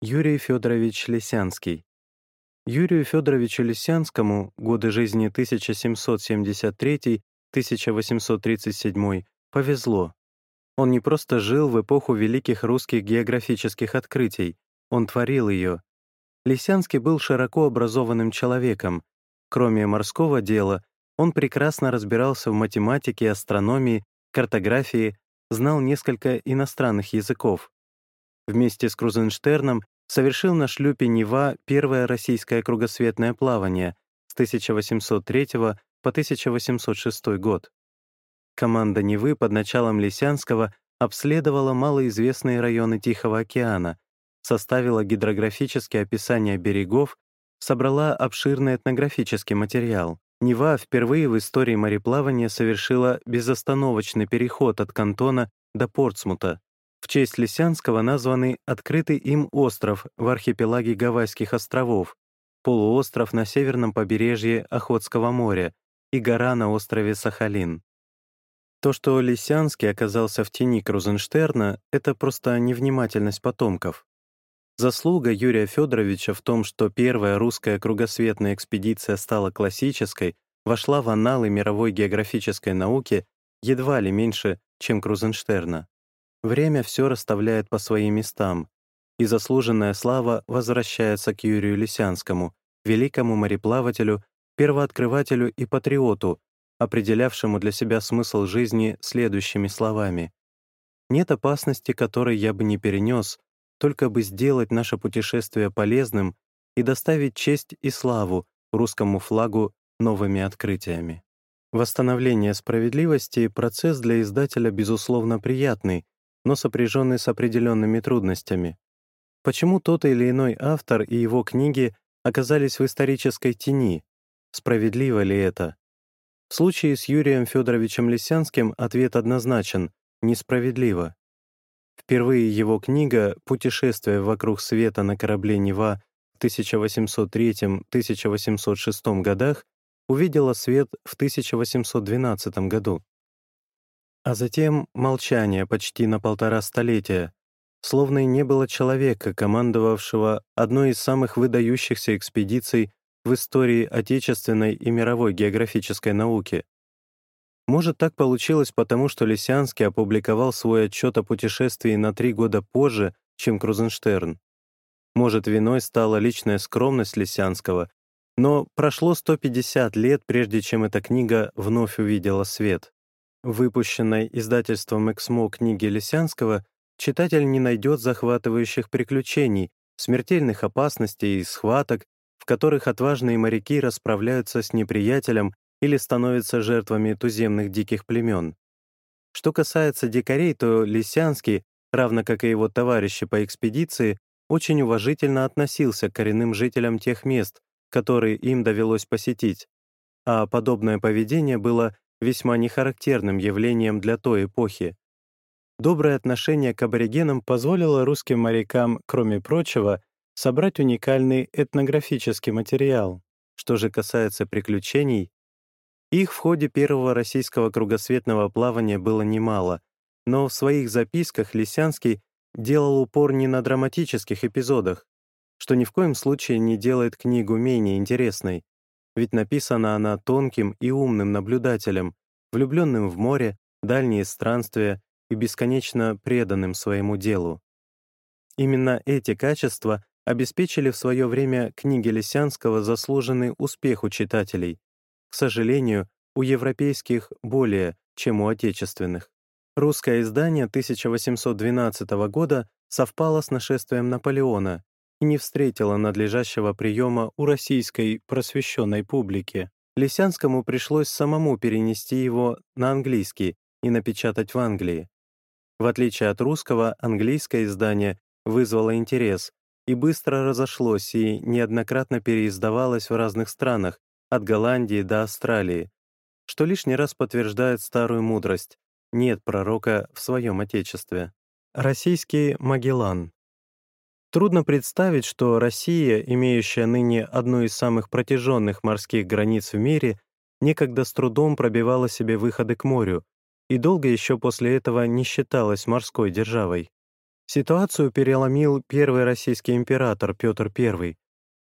Юрий Федорович Лисянский. Юрию Федоровичу Лисянскому годы жизни 1773-1837 повезло. Он не просто жил в эпоху великих русских географических открытий, он творил ее. Лисянский был широко образованным человеком. Кроме морского дела, он прекрасно разбирался в математике, астрономии, картографии, знал несколько иностранных языков. Вместе с Крузенштерном совершил на шлюпе «Нева» первое российское кругосветное плавание с 1803 по 1806 год. Команда «Невы» под началом Лисянского обследовала малоизвестные районы Тихого океана, составила гидрографические описания берегов, собрала обширный этнографический материал. Нева впервые в истории мореплавания совершила безостановочный переход от Кантона до Портсмута, в честь Лисянского названы открытый им остров в архипелаге Гавайских островов, полуостров на северном побережье Охотского моря и гора на острове Сахалин. То, что Лисянский оказался в тени Крузенштерна, это просто невнимательность потомков. Заслуга Юрия Федоровича в том, что первая русская кругосветная экспедиция стала классической, вошла в анналы мировой географической науки едва ли меньше, чем Крузенштерна. Время все расставляет по своим местам, и заслуженная слава возвращается к Юрию Лисянскому, великому мореплавателю, первооткрывателю и патриоту, определявшему для себя смысл жизни следующими словами. «Нет опасности, которой я бы не перенес, только бы сделать наше путешествие полезным и доставить честь и славу русскому флагу новыми открытиями». Восстановление справедливости — процесс для издателя, безусловно, приятный, но сопряженный с определенными трудностями. Почему тот или иной автор и его книги оказались в исторической тени? Справедливо ли это? В случае с Юрием Федоровичем Лисянским ответ однозначен — несправедливо. Впервые его книга «Путешествие вокруг света на корабле Нева» в 1803-1806 годах увидела свет в 1812 году. А затем молчание почти на полтора столетия, словно и не было человека, командовавшего одной из самых выдающихся экспедиций в истории отечественной и мировой географической науки. Может, так получилось потому, что Лисянский опубликовал свой отчет о путешествии на три года позже, чем Крузенштерн. Может, виной стала личная скромность Лисянского, но прошло 150 лет, прежде чем эта книга вновь увидела свет выпущенной издательством «Эксмо» книги Лисянского, читатель не найдет захватывающих приключений, смертельных опасностей и схваток, в которых отважные моряки расправляются с неприятелем или становятся жертвами туземных диких племен. Что касается дикарей, то Лисянский, равно как и его товарищи по экспедиции, очень уважительно относился к коренным жителям тех мест, которые им довелось посетить, а подобное поведение было весьма нехарактерным явлением для той эпохи. Доброе отношение к аборигенам позволило русским морякам, кроме прочего, собрать уникальный этнографический материал. Что же касается приключений, их в ходе первого российского кругосветного плавания было немало, но в своих записках Лисянский делал упор не на драматических эпизодах, что ни в коем случае не делает книгу менее интересной, ведь написана она тонким и умным наблюдателем, влюбленным в море, дальние странствия и бесконечно преданным своему делу. Именно эти качества обеспечили в свое время книге Лисянского заслуженный успех у читателей, к сожалению, у европейских более, чем у отечественных. Русское издание 1812 года совпало с нашествием Наполеона, и не встретила надлежащего приема у российской просвещенной публики. Лисянскому пришлось самому перенести его на английский и напечатать в Англии. В отличие от русского, английское издание вызвало интерес и быстро разошлось и неоднократно переиздавалось в разных странах, от Голландии до Австралии, что лишний раз подтверждает старую мудрость «нет пророка в своем отечестве». Российский Магеллан Трудно представить, что Россия, имеющая ныне одну из самых протяженных морских границ в мире, некогда с трудом пробивала себе выходы к морю и долго еще после этого не считалась морской державой. Ситуацию переломил первый российский император Петр I.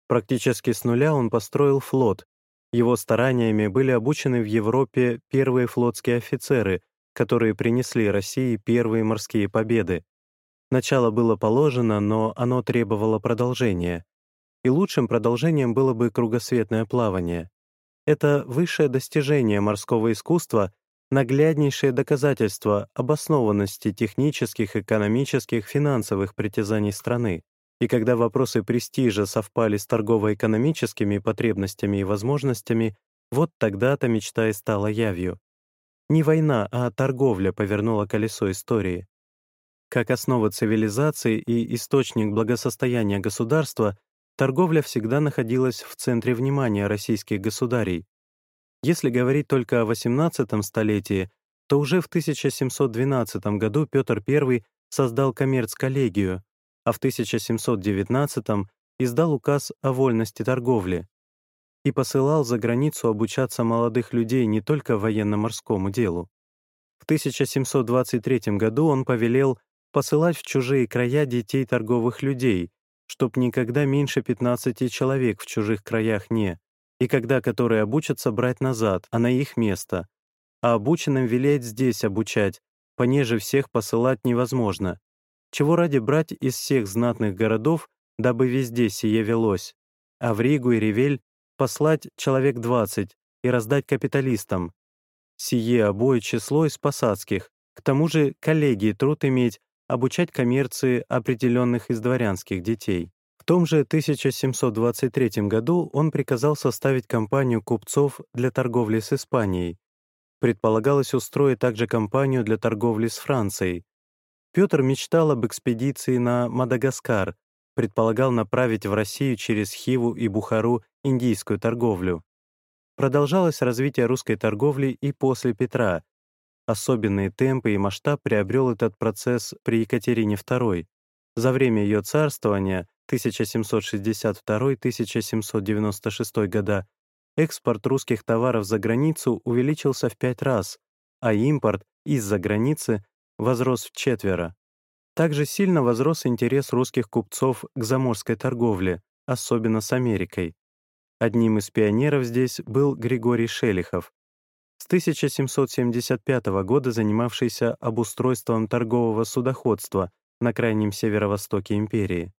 Практически с нуля он построил флот. Его стараниями были обучены в Европе первые флотские офицеры, которые принесли России первые морские победы. Начало было положено, но оно требовало продолжения. И лучшим продолжением было бы кругосветное плавание. Это высшее достижение морского искусства, нагляднейшее доказательство обоснованности технических, экономических, финансовых притязаний страны. И когда вопросы престижа совпали с торгово-экономическими потребностями и возможностями, вот тогда-то мечта и стала явью. Не война, а торговля повернула колесо истории. Как основа цивилизации и источник благосостояния государства, торговля всегда находилась в центре внимания российских государей. Если говорить только о XVIII столетии, то уже в 1712 году Петр I создал коммерц-коллегию, а в 1719 издал указ о вольности торговли и посылал за границу обучаться молодых людей не только военно-морскому делу. В 1723 году он повелел посылать в чужие края детей торговых людей, чтоб никогда меньше 15 человек в чужих краях не, и когда которые обучатся брать назад, а на их место, а обученным велеть здесь обучать, понеже всех посылать невозможно, чего ради брать из всех знатных городов, дабы везде сие велось, а в Ригу и Ревель послать человек двадцать и раздать капиталистам. Сие обои число из посадских, к тому же коллегии труд иметь, обучать коммерции определенных из дворянских детей. В том же 1723 году он приказал составить компанию купцов для торговли с Испанией. Предполагалось устроить также компанию для торговли с Францией. Петр мечтал об экспедиции на Мадагаскар, предполагал направить в Россию через Хиву и Бухару индийскую торговлю. Продолжалось развитие русской торговли и после Петра. Особенные темпы и масштаб приобрел этот процесс при Екатерине II. За время ее царствования 1762-1796 года экспорт русских товаров за границу увеличился в пять раз, а импорт из-за границы возрос в четверо. Также сильно возрос интерес русских купцов к заморской торговле, особенно с Америкой. Одним из пионеров здесь был Григорий Шелихов, с 1775 года занимавшийся обустройством торгового судоходства на крайнем северо-востоке империи.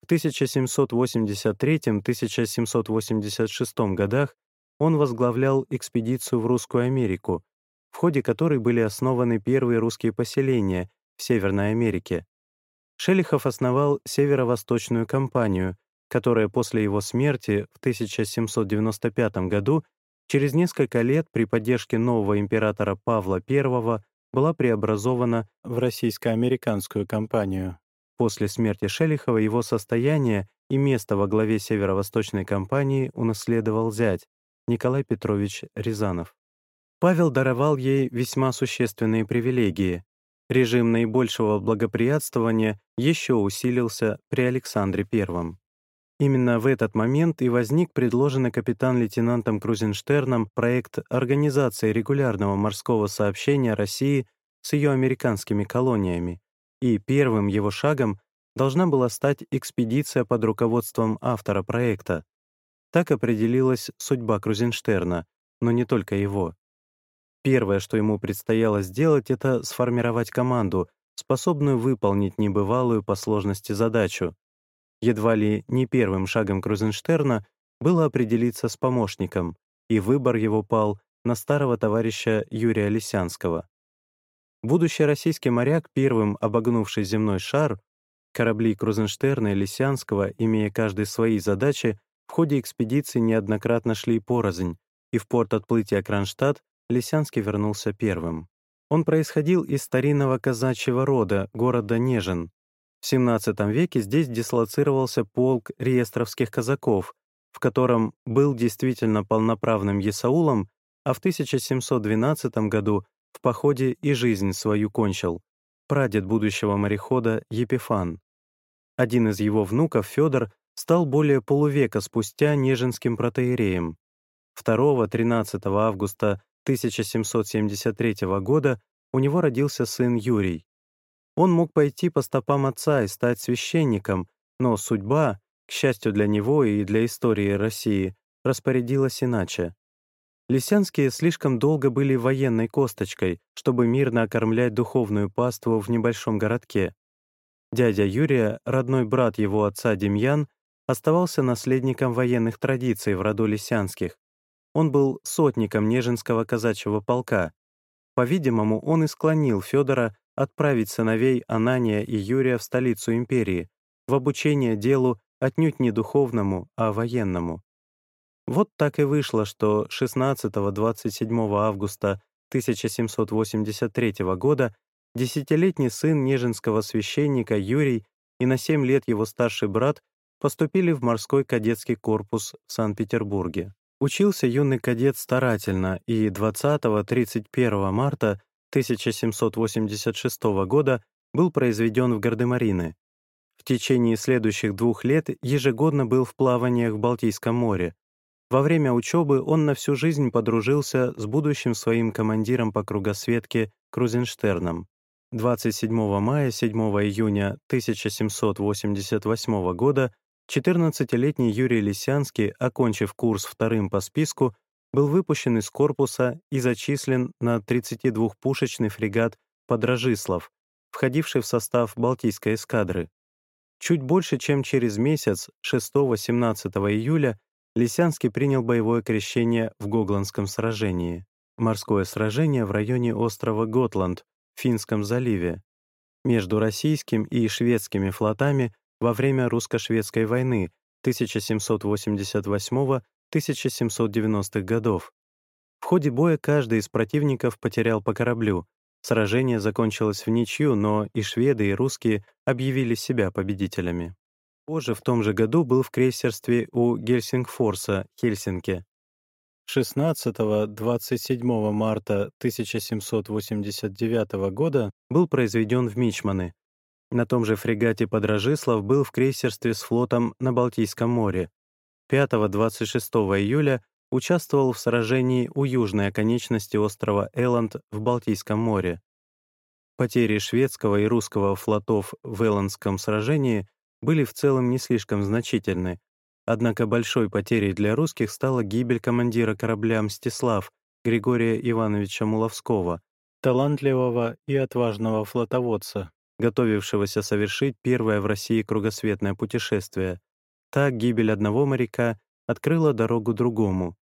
В 1783-1786 годах он возглавлял экспедицию в Русскую Америку, в ходе которой были основаны первые русские поселения в Северной Америке. Шелихов основал Северо-Восточную компанию, которая после его смерти в 1795 году через несколько лет при поддержке нового императора Павла I была преобразована в российско-американскую компанию. После смерти Шелихова его состояние и место во главе Северо-Восточной компании унаследовал зять Николай Петрович Рязанов. Павел даровал ей весьма существенные привилегии, Режим наибольшего благоприятствования еще усилился при Александре I. Именно в этот момент и возник предложенный капитан-лейтенантом Крузенштерном проект организации регулярного морского сообщения России с ее американскими колониями, и первым его шагом должна была стать экспедиция под руководством автора проекта. Так определилась судьба Крузенштерна, но не только его. Первое, что ему предстояло сделать, это сформировать команду, способную выполнить небывалую по сложности задачу. Едва ли не первым шагом Крузенштерна было определиться с помощником, и выбор его пал на старого товарища Юрия Лисянского. Будущий российский моряк, первым обогнувший земной шар, корабли Крузенштерна и Лисянского, имея каждый свои задачи, в ходе экспедиции неоднократно шли порознь, и в порт отплытия Кронштадт Лисянский вернулся первым. Он происходил из старинного казачьего рода, города Нежин. В XVII веке здесь дислоцировался полк реестровских казаков, в котором был действительно полноправным Есаулом, а в 1712 году в походе и жизнь свою кончил, прадед будущего морехода Епифан. Один из его внуков, Федор, стал более полувека спустя нежинским протеереем. 2-13 августа 1773 года у него родился сын Юрий. Он мог пойти по стопам отца и стать священником, но судьба, к счастью для него и для истории России, распорядилась иначе. Лисянские слишком долго были военной косточкой, чтобы мирно окормлять духовную паству в небольшом городке. Дядя Юрия, родной брат его отца Демьян, оставался наследником военных традиций в роду Лисянских. Он был сотником Нежинского казачьего полка. По-видимому, он и склонил Федора отправить сыновей Анания и Юрия в столицу империи, в обучение делу отнюдь не духовному, а военному. Вот так и вышло, что 16-27 августа 1783 года десятилетний сын нежинского священника Юрий и на 7 лет его старший брат поступили в морской кадетский корпус в Санкт-Петербурге. Учился юный кадет старательно и 20-31 марта 1786 года был произведен в Гардемарины. В течение следующих двух лет ежегодно был в плаваниях в Балтийском море. Во время учебы он на всю жизнь подружился с будущим своим командиром по кругосветке Крузенштерном. 27 мая 7 июня 1788 года 14-летний Юрий Лисянский, окончив курс вторым по списку, был выпущен из корпуса и зачислен на 32-пушечный фрегат «Подражислав», входивший в состав Балтийской эскадры. Чуть больше, чем через месяц, 6-17 июля, Лисянский принял боевое крещение в Гогландском сражении. Морское сражение в районе острова Готланд, в Финском заливе. Между российским и шведскими флотами во время русско-шведской войны 1788-1790-х годов. В ходе боя каждый из противников потерял по кораблю. Сражение закончилось в ничью, но и шведы, и русские объявили себя победителями. Позже в том же году был в крейсерстве у Гельсингфорса, Хельсинки. 16-27 марта 1789 года был произведен в Мичманы, на том же фрегате Подражислав был в крейсерстве с флотом на Балтийском море. 5-26 июля участвовал в сражении у южной оконечности острова Элланд в Балтийском море. Потери шведского и русского флотов в Элландском сражении были в целом не слишком значительны, однако большой потерей для русских стала гибель командира корабля «Мстислав» Григория Ивановича Муловского, талантливого и отважного флотоводца, готовившегося совершить первое в России кругосветное путешествие. Так гибель одного моряка открыла дорогу другому.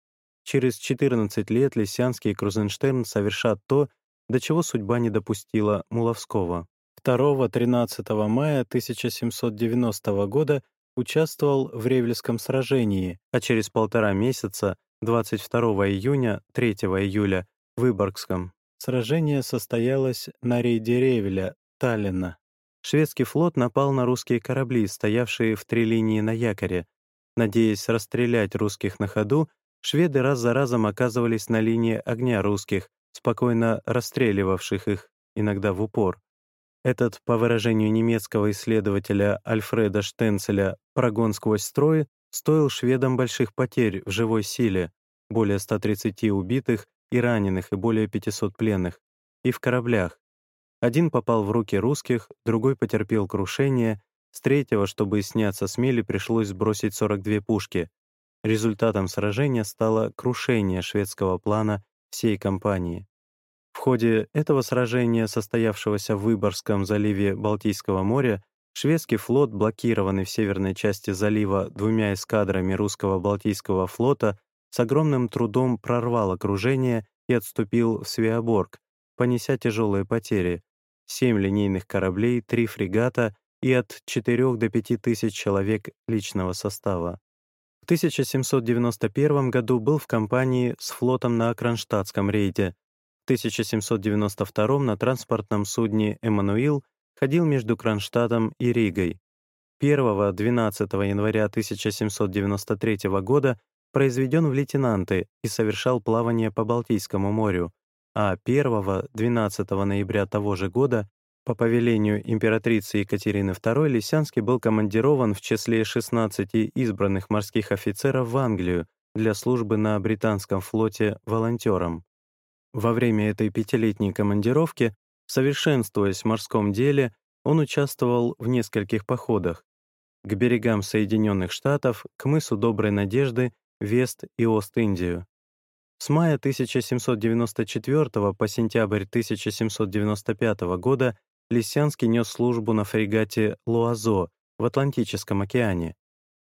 Через 14 лет Лисянский и Крузенштерн совершат то, до чего судьба не допустила Муловского. 2-13 мая 1790 года участвовал в Ревельском сражении, а через полтора месяца, 22 июня, 3 июля, в Выборгском. Сражение состоялось на рейде Ревеля, Таллина. Шведский флот напал на русские корабли, стоявшие в три линии на якоре. Надеясь расстрелять русских на ходу, шведы раз за разом оказывались на линии огня русских, спокойно расстреливавших их, иногда в упор. Этот, по выражению немецкого исследователя Альфреда Штенцеля, прогон сквозь строй стоил шведам больших потерь в живой силе, более 130 убитых и раненых и более 500 пленных, и в кораблях, один попал в руки русских, другой потерпел крушение, с третьего, чтобы сняться с мели, пришлось сбросить 42 пушки. Результатом сражения стало крушение шведского плана всей компании. В ходе этого сражения, состоявшегося в Выборгском заливе Балтийского моря, шведский флот, блокированный в северной части залива двумя эскадрами русского Балтийского флота, с огромным трудом прорвал окружение и отступил в Свеоборг, понеся тяжелые потери, 7 линейных кораблей, 3 фрегата и от 4 до 5 тысяч человек личного состава. В 1791 году был в компании с флотом на Кронштадтском рейде. В 1792 на транспортном судне «Эммануил» ходил между Кронштадтом и Ригой. 1-12 января 1793 года произведен в лейтенанты и совершал плавание по Балтийскому морю, а 1-12 ноября того же года по повелению императрицы Екатерины II Лисянский был командирован в числе 16 избранных морских офицеров в Англию для службы на британском флоте волонтером. Во время этой пятилетней командировки, совершенствуясь в морском деле, он участвовал в нескольких походах к берегам Соединенных Штатов, к мысу Доброй Надежды, Вест и Ост-Индию. С мая 1794 по сентябрь 1795 года Лисянский нес службу на фрегате «Луазо» в Атлантическом океане.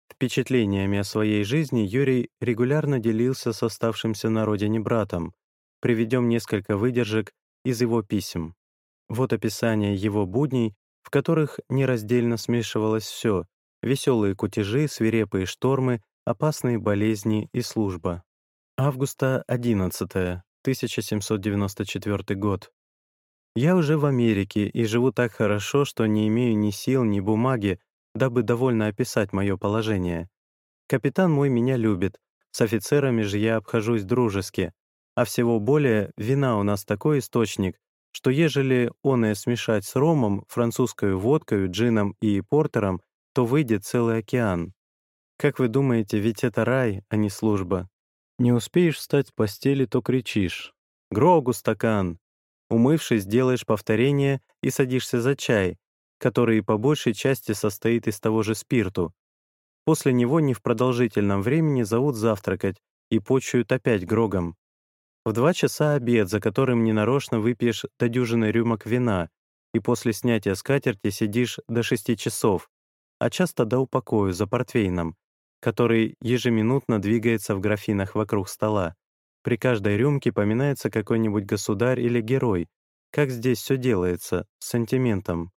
Впечатлениями о своей жизни Юрий регулярно делился с оставшимся на родине братом. Приведем несколько выдержек из его писем. Вот описание его будней, в которых нераздельно смешивалось все — веселые кутежи, свирепые штормы, опасные болезни и служба. Августа 11 1794 год. Я уже в Америке и живу так хорошо, что не имею ни сил, ни бумаги, дабы довольно описать мое положение. Капитан мой меня любит, с офицерами же я обхожусь дружески, а всего более вина у нас такой источник, что ежели оное смешать с ромом, французской водкой, джином и портером, то выйдет целый океан. Как вы думаете, ведь это рай, а не служба? Не успеешь встать с постели, то кричишь. «Грогу стакан!» Умывшись, делаешь повторение и садишься за чай, который по большей части состоит из того же спирту. После него не в продолжительном времени зовут завтракать и почуют опять грогом. В два часа обед, за которым ненарочно выпьешь до дюжины рюмок вина, и после снятия скатерти сидишь до шести часов, а часто до упокою за портвейном, который ежеминутно двигается в графинах вокруг стола. При каждой рюмке поминается какой-нибудь государь или герой. Как здесь все делается, с сантиментом.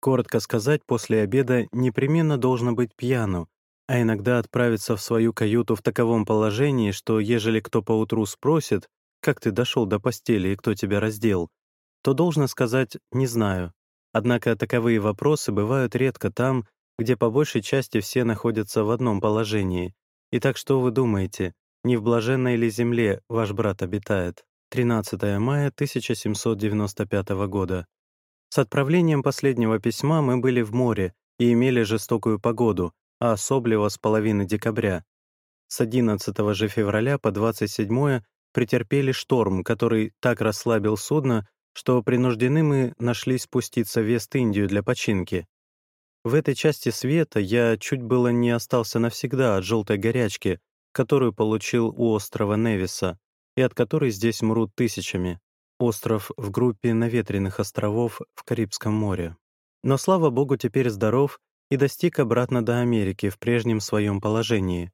Коротко сказать, после обеда непременно должно быть пьяну, а иногда отправиться в свою каюту в таковом положении, что ежели кто поутру спросит, как ты дошел до постели и кто тебя раздел, то должно сказать «не знаю». Однако таковые вопросы бывают редко там, где по большей части все находятся в одном положении. Итак, что вы думаете, не в блаженной ли земле ваш брат обитает? 13 мая 1795 года. С отправлением последнего письма мы были в море и имели жестокую погоду, а особливо с половины декабря. С 11 же февраля по 27 претерпели шторм, который так расслабил судно, что принуждены мы нашли спуститься в Вест-Индию для починки. В этой части света я чуть было не остался навсегда от желтой горячки, которую получил у острова Невиса, и от которой здесь мрут тысячами остров в группе наветренных островов в Карибском море. Но, слава богу, теперь здоров и достиг обратно до Америки в прежнем своем положении.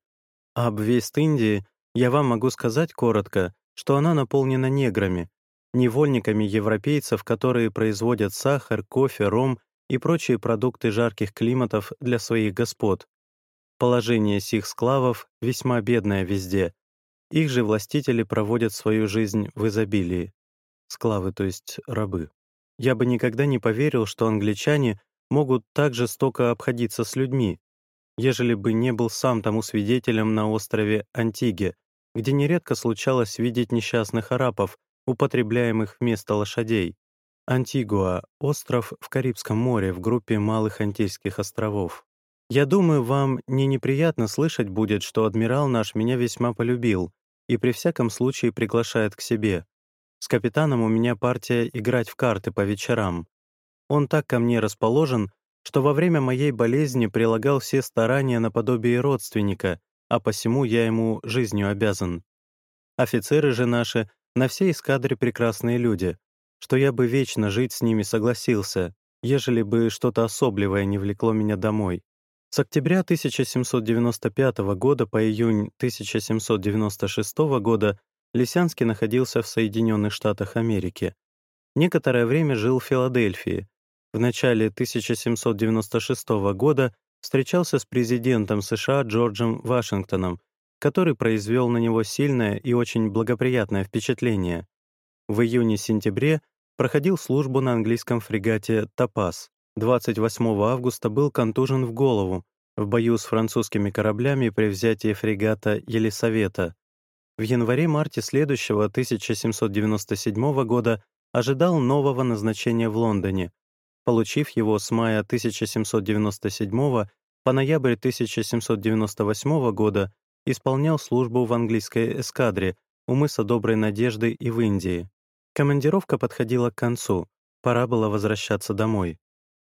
А об Вест-Индии я вам могу сказать коротко, что она наполнена неграми, невольниками европейцев, которые производят сахар, кофе, ром и прочие продукты жарких климатов для своих господ. Положение сих склавов весьма бедное везде. Их же властители проводят свою жизнь в изобилии склавы, то есть рабы. Я бы никогда не поверил, что англичане могут так жестоко обходиться с людьми, ежели бы не был сам тому свидетелем на острове Антиге, где нередко случалось видеть несчастных арабов, употребляемых вместо лошадей. Антигуа — остров в Карибском море в группе Малых Антильских островов. Я думаю, вам не неприятно слышать будет, что адмирал наш меня весьма полюбил и при всяком случае приглашает к себе. С капитаном у меня партия играть в карты по вечерам. Он так ко мне расположен, что во время моей болезни прилагал все старания наподобие родственника, а посему я ему жизнью обязан. Офицеры же наши на всей эскадре прекрасные люди, что я бы вечно жить с ними согласился, ежели бы что-то особливое не влекло меня домой. С октября 1795 года по июнь 1796 года Лисянский находился в Соединенных Штатах Америки. Некоторое время жил в Филадельфии. В начале 1796 года встречался с президентом США Джорджем Вашингтоном, который произвел на него сильное и очень благоприятное впечатление. В июне-сентябре проходил службу на английском фрегате «Топаз». 28 августа был контужен в голову в бою с французскими кораблями при взятии фрегата «Елисавета», в январе-марте следующего 1797 года ожидал нового назначения в Лондоне. Получив его с мая 1797 по ноябрь 1798 года, исполнял службу в английской эскадре у мыса Доброй Надежды и в Индии. Командировка подходила к концу, пора было возвращаться домой.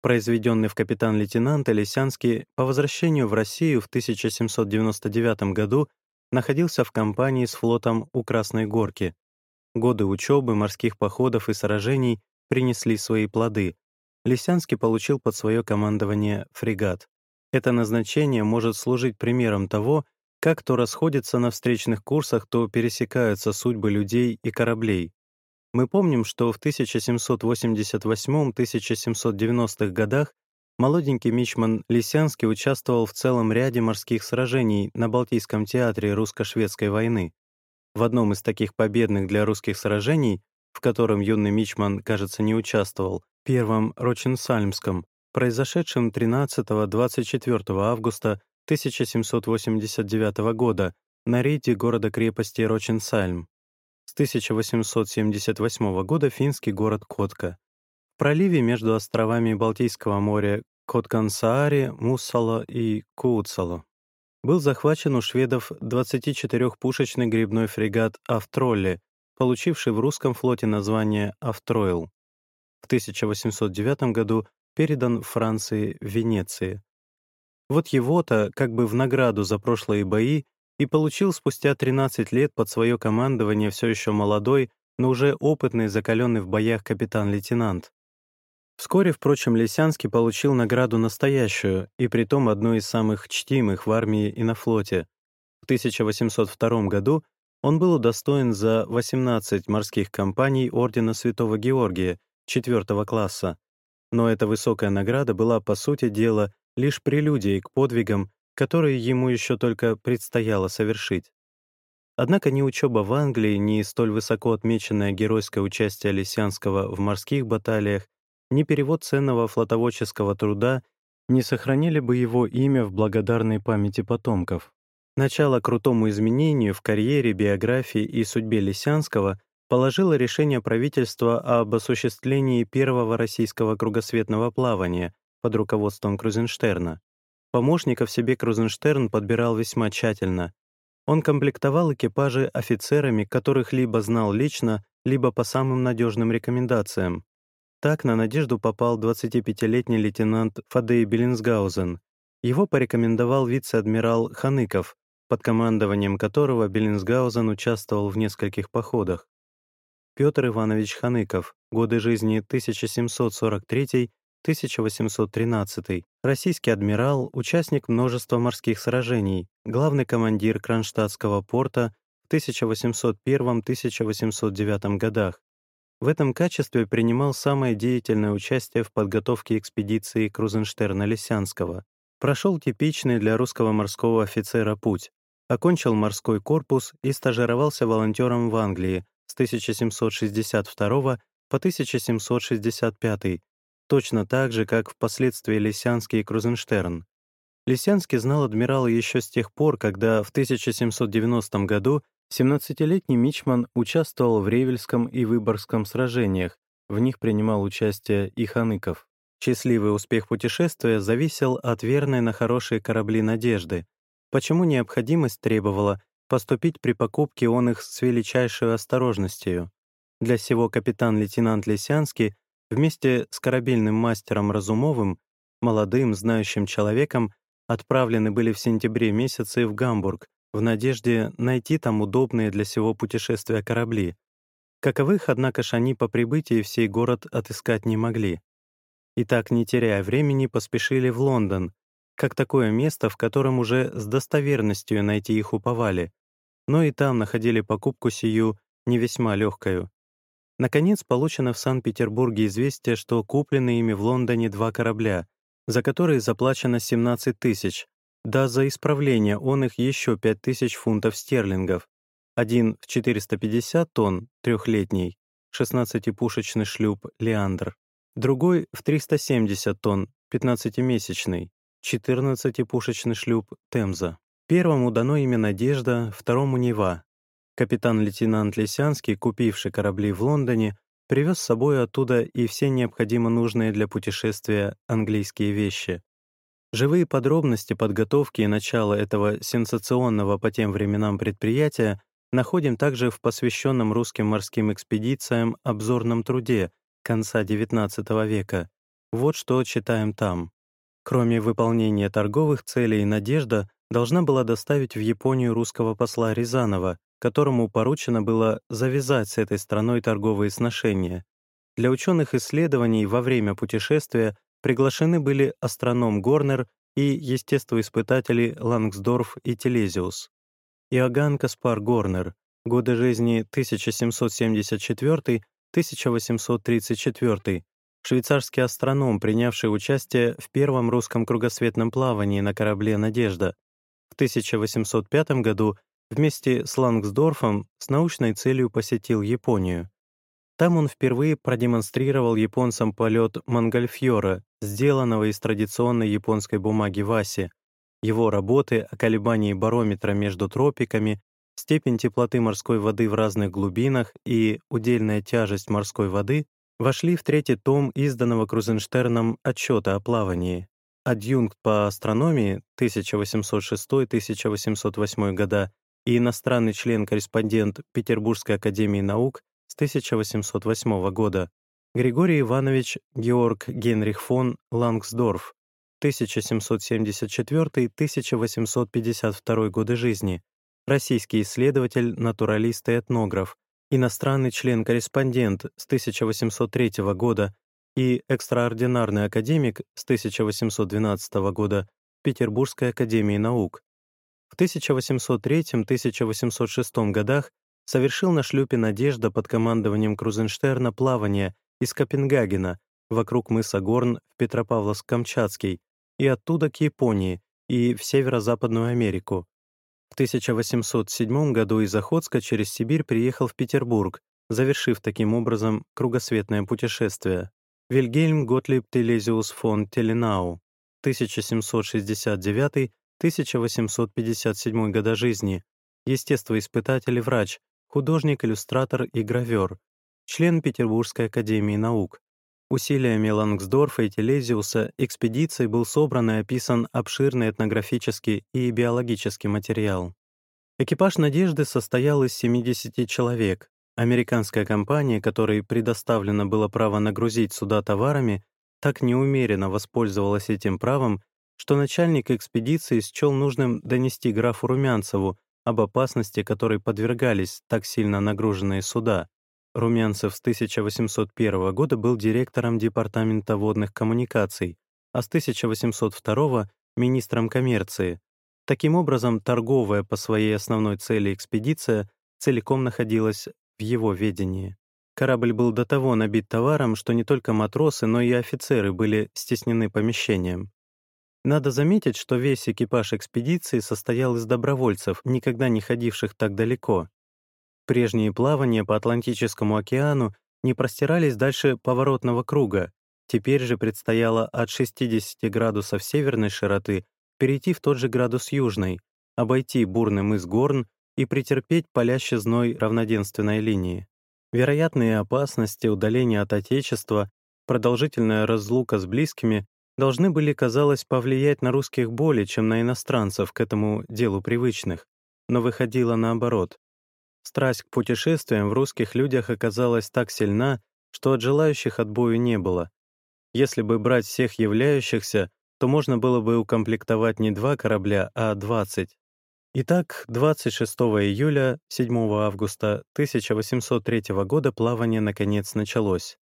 произведенный в капитан-лейтенанта Лисянский по возвращению в Россию в 1799 году находился в компании с флотом у Красной Горки. Годы учебы, морских походов и сражений принесли свои плоды. Лисянский получил под свое командование фрегат. Это назначение может служить примером того, как то расходятся на встречных курсах, то пересекаются судьбы людей и кораблей. Мы помним, что в 1788-1790-х годах молоденький мичман Лисянский участвовал в целом ряде морских сражений на Балтийском театре русско-шведской войны. В одном из таких победных для русских сражений, в котором юный мичман, кажется, не участвовал, первом Роченсальмском, произошедшем 13-24 августа 1789 года на рейде города-крепости Роченсальм. С 1878 года финский город Котка. В проливе между островами Балтийского моря Коткансаари, Муссало и Кууцало был захвачен у шведов 24-пушечный грибной фрегат «Автролли», получивший в русском флоте название «Автройл». В 1809 году передан Франции Венеции. Вот его-то, как бы в награду за прошлые бои, и получил спустя 13 лет под свое командование все еще молодой, но уже опытный, закаленный в боях капитан-лейтенант. Вскоре, впрочем, Лисянский получил награду настоящую, и притом одну из самых чтимых в армии и на флоте. В 1802 году он был удостоен за 18 морских компаний Ордена Святого Георгия, четвертого класса. Но эта высокая награда была, по сути дела, лишь прелюдией к подвигам, которые ему еще только предстояло совершить. Однако ни учеба в Англии, ни столь высоко отмеченное геройское участие Лисянского в морских баталиях, ни перевод ценного флотоводческого труда не сохранили бы его имя в благодарной памяти потомков. Начало крутому изменению в карьере, биографии и судьбе Лисянского положило решение правительства об осуществлении первого российского кругосветного плавания под руководством Крузенштерна. Помощников себе Крузенштерн подбирал весьма тщательно. Он комплектовал экипажи офицерами, которых либо знал лично, либо по самым надежным рекомендациям. Так на «Надежду» попал 25-летний лейтенант Фадей Беллинсгаузен. Его порекомендовал вице-адмирал Ханыков, под командованием которого Беллинсгаузен участвовал в нескольких походах. Петр Иванович Ханыков, годы жизни 1743 1813, российский адмирал, участник множества морских сражений, главный командир Кронштадтского порта в 1801-1809 годах. В этом качестве принимал самое деятельное участие в подготовке экспедиции Крузенштерна-Лисянского. Прошел типичный для русского морского офицера путь, окончил морской корпус и стажировался волонтером в Англии с 1762 по 1765 точно так же, как впоследствии Лисянский и Крузенштерн. Лисянский знал адмирала еще с тех пор, когда в 1790 году 17-летний Мичман участвовал в Ревельском и Выборгском сражениях, в них принимал участие и Ханыков. Счастливый успех путешествия зависел от верной на хорошие корабли надежды, почему необходимость требовала поступить при покупке он их с величайшей осторожностью. Для сего капитан-лейтенант Лисянский Вместе с корабельным мастером Разумовым, молодым, знающим человеком, отправлены были в сентябре месяце в Гамбург в надежде найти там удобные для всего путешествия корабли. Каковых, однако ж, они по прибытии в сей город отыскать не могли. И так, не теряя времени, поспешили в Лондон, как такое место, в котором уже с достоверностью найти их уповали, но и там находили покупку сию не весьма легкою. Наконец, получено в Санкт-Петербурге известие, что куплены ими в Лондоне два корабля, за которые заплачено 17 тысяч, да за исправление он их еще 5 тысяч фунтов стерлингов. Один в 450 тонн, трехлетний, 16-пушечный шлюп «Леандр», другой в 370 тонн, 15-месячный, 14-пушечный шлюп «Темза». Первому дано имя «Надежда», второму «Нева», Капитан-лейтенант Лисянский, купивший корабли в Лондоне, привез с собой оттуда и все необходимо нужные для путешествия английские вещи. Живые подробности подготовки и начала этого сенсационного по тем временам предприятия находим также в посвященном русским морским экспедициям обзорном труде конца XIX века Вот что читаем там. Кроме выполнения торговых целей, «Надежда» должна была доставить в Японию русского посла Рязанова, которому поручено было завязать с этой страной торговые сношения. Для ученых исследований во время путешествия приглашены были астроном Горнер и естествоиспытатели Лангсдорф и Телезиус. Иоганн Каспар Горнер, годы жизни 1774-1834, швейцарский астроном, принявший участие в первом русском кругосветном плавании на корабле «Надежда». В 1805 году вместе с Лангсдорфом с научной целью посетил Японию. Там он впервые продемонстрировал японцам полет Монгольфьора, сделанного из традиционной японской бумаги васи. Его работы о колебании барометра между тропиками, степень теплоты морской воды в разных глубинах и удельная тяжесть морской воды вошли в третий том изданного Крузенштерном отчета о плавании. Адъюнкт по астрономии 1806-1808 года и иностранный член-корреспондент Петербургской академии наук с 1808 года, Григорий Иванович Георг Генрих фон Лангсдорф, 1774-1852 годы жизни, российский исследователь, натуралист и этнограф, иностранный член-корреспондент с 1803 года и экстраординарный академик с 1812 года Петербургской академии наук. В 1803-1806 годах совершил на шлюпе «Надежда» под командованием Крузенштерна плавание из Копенгагена вокруг мыса Горн в Петропавловск-Камчатский и оттуда к Японии и в Северо-Западную Америку. В 1807 году из Охотска через Сибирь приехал в Петербург, завершив таким образом кругосветное путешествие. Вильгельм Готлиб Телезиус фон Теленау, 1769-1857 года жизни, естествоиспытатель и врач, художник, иллюстратор и гравер, член Петербургской академии наук. Усилиями Лангсдорфа и Телезиуса экспедицией был собран и описан обширный этнографический и биологический материал. Экипаж «Надежды» состоял из 70 человек. Американская компания, которой предоставлено было право нагрузить суда товарами, так неумеренно воспользовалась этим правом, что начальник экспедиции счел нужным донести графу Румянцеву об опасности, которой подвергались так сильно нагруженные суда. Румянцев с 1801 года был директором Департамента водных коммуникаций, а с 1802 — министром коммерции. Таким образом, торговая по своей основной цели экспедиция целиком находилась в его ведении. Корабль был до того набит товаром, что не только матросы, но и офицеры были стеснены помещением. Надо заметить, что весь экипаж экспедиции состоял из добровольцев, никогда не ходивших так далеко. Прежние плавания по Атлантическому океану не простирались дальше поворотного круга, теперь же предстояло от 60 градусов северной широты перейти в тот же градус южной, обойти бурный мыс Горн и претерпеть палящий зной равноденственной линии. Вероятные опасности, удаление от Отечества, продолжительная разлука с близкими должны были, казалось, повлиять на русских более, чем на иностранцев к этому делу привычных, но выходило наоборот. Страсть к путешествиям в русских людях оказалась так сильна, что от желающих отбою не было. Если бы брать всех являющихся, то можно было бы укомплектовать не два корабля, а 20. Итак, 26 июля 7 августа 1803 года плавание наконец началось.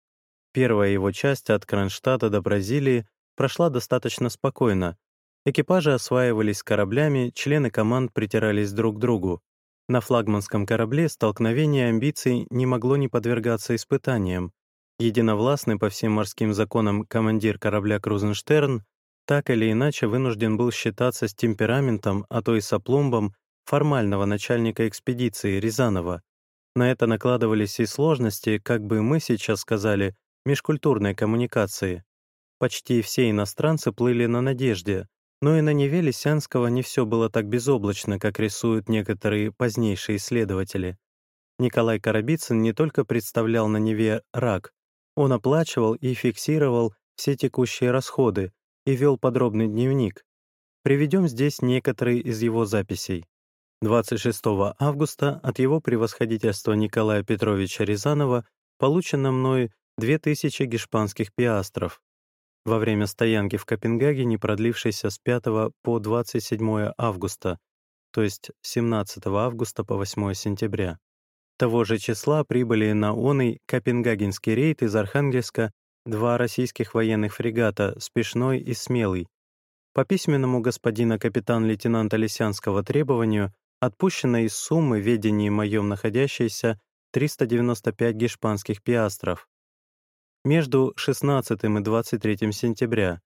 Первая его часть от Кронштадта до Бразилии прошла достаточно спокойно. Экипажи осваивались кораблями, члены команд притирались друг к другу. На флагманском корабле столкновение амбиций не могло не подвергаться испытаниям. Единовластный по всем морским законам командир корабля Крузенштерн так или иначе вынужден был считаться с темпераментом, а то и с опломбом формального начальника экспедиции Рязанова. На это накладывались и сложности, как бы мы сейчас сказали, межкультурной коммуникации. Почти все иностранцы плыли на надежде, но и на Неве Лисянского не все было так безоблачно, как рисуют некоторые позднейшие исследователи. Николай Коробицын не только представлял на Неве рак, он оплачивал и фиксировал все текущие расходы и вел подробный дневник. Приведем здесь некоторые из его записей. 26 августа от его превосходительства Николая Петровича Рязанова получено мной 2000 гешпанских пиастров. Во время стоянки в Копенгагене, продлившейся с 5 по 27 августа, то есть 17 августа по 8 сентября. Того же числа прибыли на оный Копенгагенский рейд из Архангельска два российских военных фрегата «Спешной» и «Смелый». По письменному господина капитан-лейтенанта Лисянского требованию отпущено из суммы в ведении моем находящейся 395 гешпанских пиастров. Между 16 и 23 сентября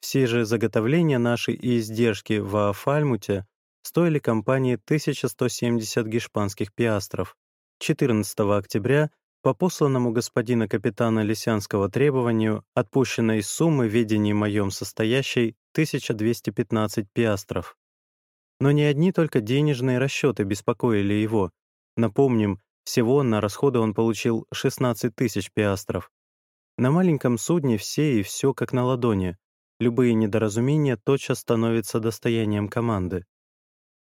все же заготовления наши и издержки в Фальмуте стоили компании 1170 гешпанских пиастров. 14 октября по посланному господина капитана Лисянского требованию отпущено из суммы ведении моем состоящей 1215 пиастров. Но не одни только денежные расчеты беспокоили его. Напомним, всего на расходы он получил 16 тысяч пиастров. На маленьком судне все и все как на ладони. Любые недоразумения тотчас становятся достоянием команды.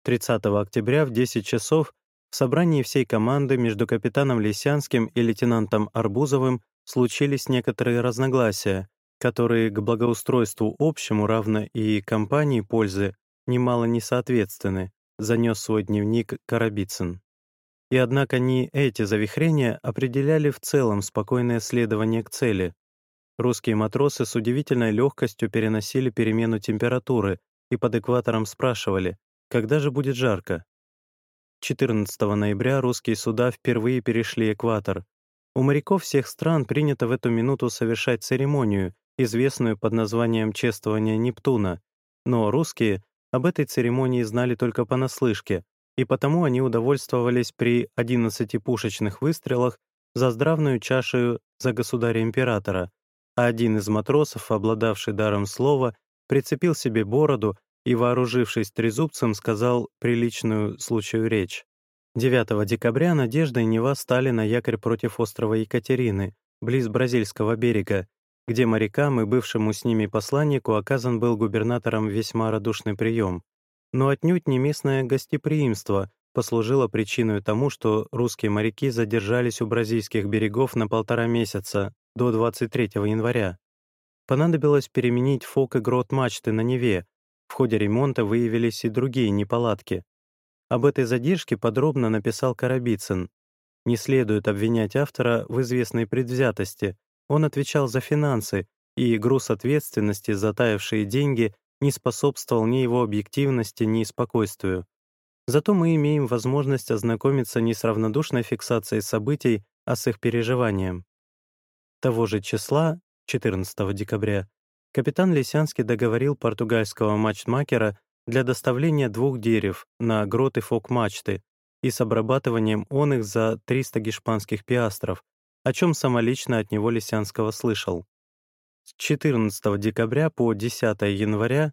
30 октября в 10 часов в собрании всей команды между капитаном Лисянским и лейтенантом Арбузовым случились некоторые разногласия, которые к благоустройству общему равно и компании пользы немало не соответственны, занес свой дневник Карабицын. И однако не эти завихрения определяли в целом спокойное следование к цели. Русские матросы с удивительной легкостью переносили перемену температуры и под экватором спрашивали, когда же будет жарко. 14 ноября русские суда впервые перешли экватор. У моряков всех стран принято в эту минуту совершать церемонию, известную под названием «чествование Нептуна», но русские об этой церемонии знали только понаслышке, и потому они удовольствовались при 11 пушечных выстрелах за здравную чашу за государя-императора, а один из матросов, обладавший даром слова, прицепил себе бороду и, вооружившись трезубцем, сказал приличную случаю речь. 9 декабря «Надежда и Нева» стали на якорь против острова Екатерины, близ Бразильского берега, где морякам и бывшему с ними посланнику оказан был губернатором весьма радушный прием. Но отнюдь не местное гостеприимство послужило причиной тому, что русские моряки задержались у бразильских берегов на полтора месяца, до 23 января. Понадобилось переменить фок и грот мачты на Неве. В ходе ремонта выявились и другие неполадки. Об этой задержке подробно написал Карабицын. Не следует обвинять автора в известной предвзятости. Он отвечал за финансы, и груз ответственности за таявшие деньги не способствовал ни его объективности, ни спокойствию. Зато мы имеем возможность ознакомиться не с равнодушной фиксацией событий, а с их переживанием. Того же числа, 14 декабря, капитан Лисянский договорил португальского матчмакера для доставления двух дерев на гроты фок-мачты и с обрабатыванием он их за 300 гешпанских пиастров, о чем самолично от него Лисянского слышал. С 14 декабря по 10 января,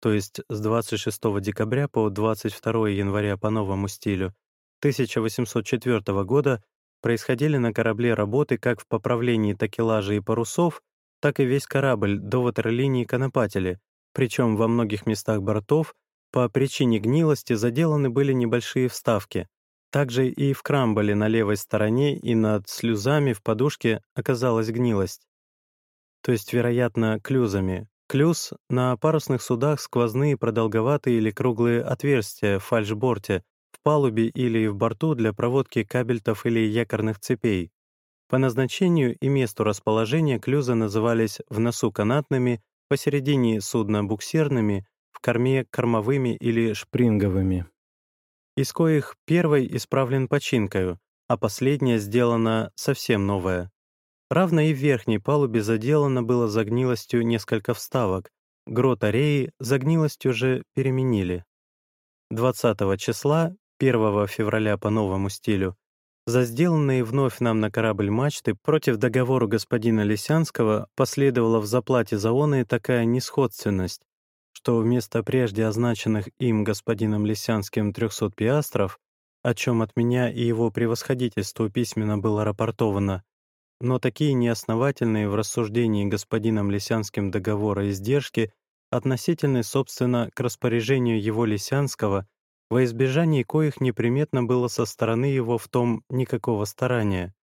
то есть с 26 декабря по 22 января по новому стилю, 1804 года происходили на корабле работы как в поправлении такелажа и парусов, так и весь корабль до ватерлинии конопатели, причем во многих местах бортов по причине гнилости заделаны были небольшие вставки. Также и в крамболе на левой стороне и над слюзами в подушке оказалась гнилость то есть, вероятно, клюзами. Клюз — на парусных судах сквозные продолговатые или круглые отверстия в фальшборте, в палубе или в борту для проводки кабельтов или якорных цепей. По назначению и месту расположения клюзы назывались в носу канатными, посередине судна буксирными, в корме кормовыми или шпринговыми. Из коих первый исправлен починкою, а последняя сделана совсем новая. Равно и в верхней палубе заделано было загнилостью несколько вставок, грот Ареи загнилостью же переменили. 20 числа, 1 февраля по новому стилю, за сделанные вновь нам на корабль мачты против договору господина Лисянского последовала в заплате за оные такая несходственность, что вместо прежде означенных им господином Лисянским 300 пиастров, о чем от меня и его превосходительству письменно было рапортовано, но такие неосновательные в рассуждении господином Лисянским договора издержки относительны, собственно, к распоряжению его Лисянского, во избежании коих неприметно было со стороны его в том никакого старания.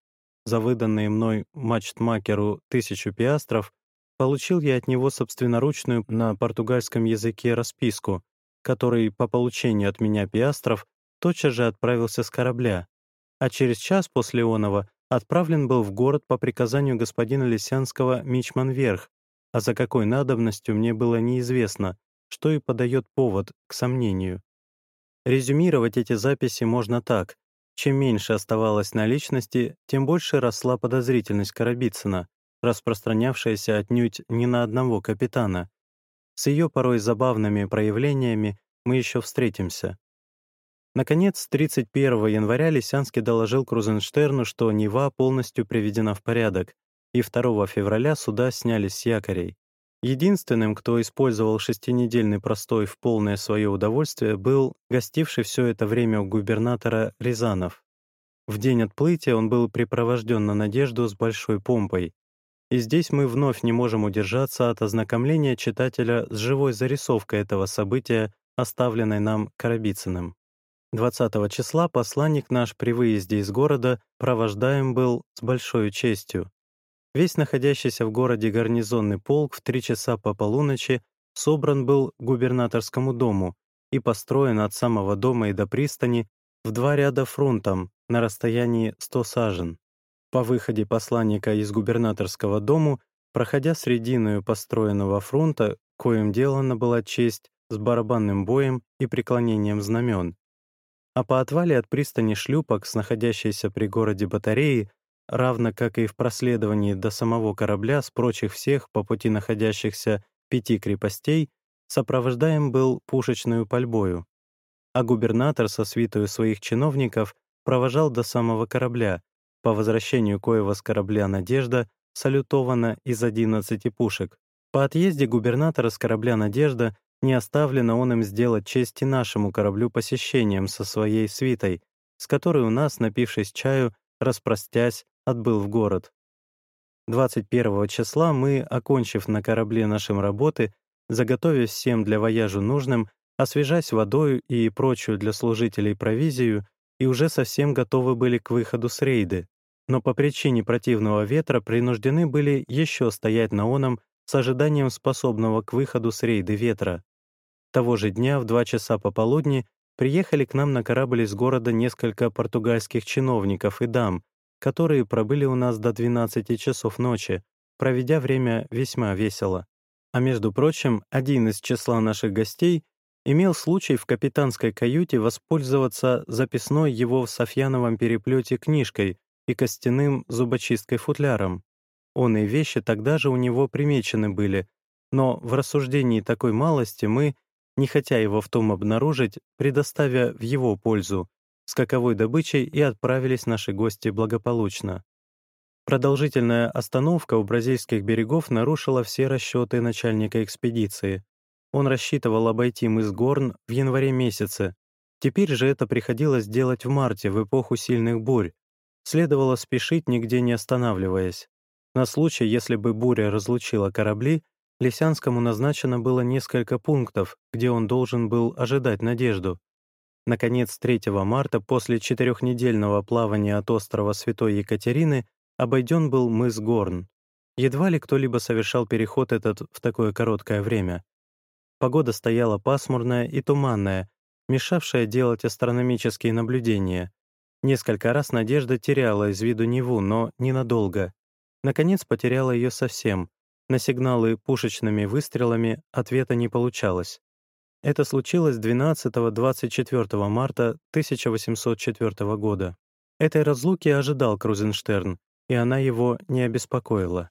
За выданные мной мачтмакеру тысячу пиастров получил я от него собственноручную на португальском языке расписку, который по получению от меня пиастров тотчас же отправился с корабля, а через час после онова отправлен был в город по приказанию господина Лисянского Мичман Верх, а за какой надобностью мне было неизвестно, что и подает повод к сомнению. Резюмировать эти записи можно так. Чем меньше оставалось наличности, тем больше росла подозрительность Коробицына, распространявшаяся отнюдь не на одного капитана. С ее порой забавными проявлениями мы еще встретимся. Наконец, 31 января Лисянский доложил Крузенштерну, что Нева полностью приведена в порядок, и 2 февраля суда сняли с якорей. Единственным, кто использовал шестинедельный простой в полное свое удовольствие, был гостивший все это время у губернатора Рязанов. В день отплытия он был припровожден на Надежду с большой помпой. И здесь мы вновь не можем удержаться от ознакомления читателя с живой зарисовкой этого события, оставленной нам Коробицыным. 20 числа посланник наш при выезде из города провождаем был с большой честью. Весь находящийся в городе гарнизонный полк в три часа по полуночи собран был к губернаторскому дому и построен от самого дома и до пристани в два ряда фронтом на расстоянии 100 сажен. По выходе посланника из губернаторского дому, проходя срединную построенного фронта, коим делана была честь с барабанным боем и преклонением знамен. А по отвале от пристани шлюпок с находящейся при городе батареи равно как и в проследовании до самого корабля с прочих всех по пути находящихся пяти крепостей, сопровождаем был пушечную пальбою, а губернатор со свитою своих чиновников провожал до самого корабля, по возвращению коего с корабля «Надежда» салютована из 11 пушек. По отъезде губернатора с корабля «Надежда» не оставлено он им сделать чести нашему кораблю посещением со своей свитой, с которой у нас, напившись чаю, распростясь, отбыл в город. 21 числа мы, окончив на корабле нашим работы, заготовив всем для вояжу нужным, освежась водою и прочую для служителей провизию, и уже совсем готовы были к выходу с рейды, но по причине противного ветра принуждены были еще стоять на оном с ожиданием способного к выходу с рейды ветра. Того же дня в два часа пополудни приехали к нам на корабль из города несколько португальских чиновников и дам, которые пробыли у нас до 12 часов ночи, проведя время весьма весело. А между прочим, один из числа наших гостей имел случай в капитанской каюте воспользоваться записной его в Софьяновом переплете книжкой и костяным зубочисткой футляром. Он и вещи тогда же у него примечены были, но в рассуждении такой малости мы, не хотя его в том обнаружить, предоставя в его пользу, с каковой добычей и отправились наши гости благополучно. Продолжительная остановка у бразильских берегов нарушила все расчеты начальника экспедиции. Он рассчитывал обойти мыс Горн в январе месяце. Теперь же это приходилось делать в марте, в эпоху сильных бурь. Следовало спешить, нигде не останавливаясь. На случай, если бы буря разлучила корабли, Лисянскому назначено было несколько пунктов, где он должен был ожидать надежду. Наконец, 3 марта, после четырехнедельного плавания от острова Святой Екатерины, обойден был мыс Горн. Едва ли кто-либо совершал переход этот в такое короткое время. Погода стояла пасмурная и туманная, мешавшая делать астрономические наблюдения. Несколько раз Надежда теряла из виду Неву, но ненадолго. Наконец потеряла ее совсем. На сигналы пушечными выстрелами ответа не получалось. Это случилось 12-24 марта 1804 года. Этой разлуки ожидал Крузенштерн, и она его не обеспокоила.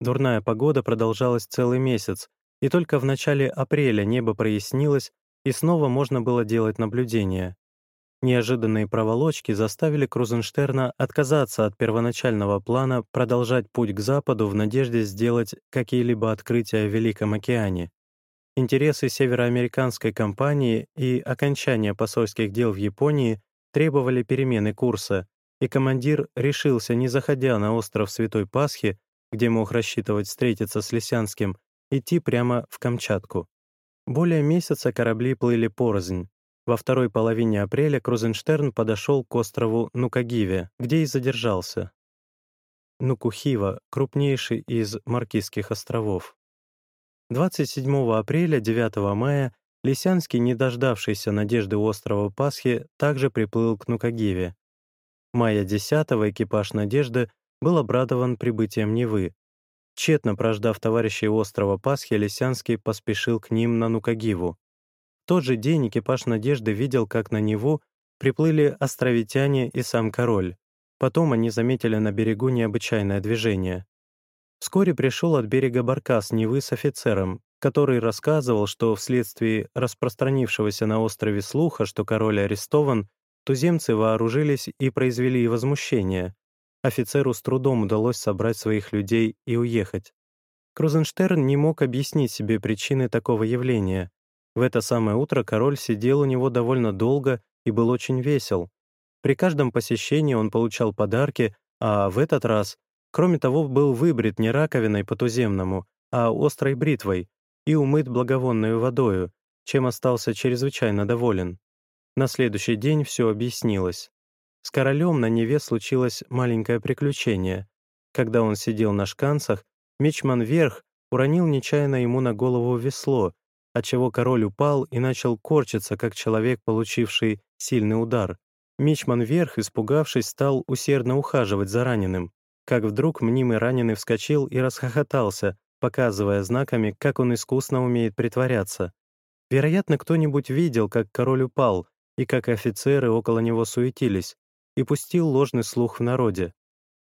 Дурная погода продолжалась целый месяц, и только в начале апреля небо прояснилось, и снова можно было делать наблюдения. Неожиданные проволочки заставили Крузенштерна отказаться от первоначального плана продолжать путь к западу в надежде сделать какие-либо открытия в Великом океане. Интересы североамериканской компании и окончания посольских дел в Японии требовали перемены курса, и командир решился, не заходя на остров Святой Пасхи, где мог рассчитывать встретиться с Лисянским, идти прямо в Камчатку. Более месяца корабли плыли порознь. Во второй половине апреля Крузенштерн подошел к острову Нукагиве, где и задержался. Нукухива, крупнейший из Маркизских островов. 27 апреля 9 мая Лисянский, не дождавшийся надежды острова Пасхи, также приплыл к Нукагиве. Мая 10 экипаж «Надежды» был обрадован прибытием Невы. Тщетно прождав товарищей острова Пасхи, Лисянский поспешил к ним на Нукагиву. Тот же день экипаж «Надежды» видел, как на Неву приплыли островитяне и сам король. Потом они заметили на берегу необычайное движение. Вскоре пришел от берега Баркас Невы с офицером, который рассказывал, что вследствие распространившегося на острове слуха, что король арестован, туземцы вооружились и произвели возмущение. Офицеру с трудом удалось собрать своих людей и уехать. Крузенштерн не мог объяснить себе причины такого явления. В это самое утро король сидел у него довольно долго и был очень весел. При каждом посещении он получал подарки, а в этот раз Кроме того, был выбрит не раковиной по-туземному, а острой бритвой и умыт благовонной водою, чем остался чрезвычайно доволен. На следующий день все объяснилось. С королем на Неве случилось маленькое приключение. Когда он сидел на шканцах, мичман вверх уронил нечаянно ему на голову весло, отчего король упал и начал корчиться, как человек, получивший сильный удар. Мичман вверх, испугавшись, стал усердно ухаживать за раненым как вдруг мнимый раненый вскочил и расхохотался, показывая знаками, как он искусно умеет притворяться. Вероятно, кто-нибудь видел, как король упал, и как офицеры около него суетились, и пустил ложный слух в народе.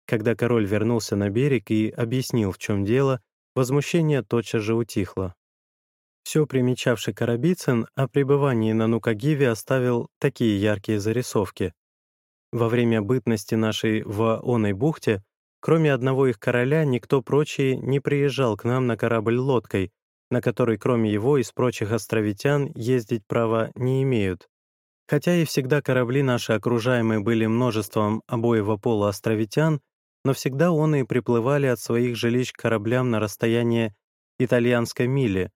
Когда король вернулся на берег и объяснил, в чем дело, возмущение тотчас же утихло. Все примечавший Карабицын о пребывании на Нукагиве оставил такие яркие зарисовки. Во время бытности нашей в Оной бухте Кроме одного их короля, никто прочий не приезжал к нам на корабль лодкой, на которой кроме его из прочих островитян ездить права не имеют. Хотя и всегда корабли наши окружаемые были множеством обоего пола островитян, но всегда он приплывали от своих жилищ к кораблям на расстояние итальянской мили,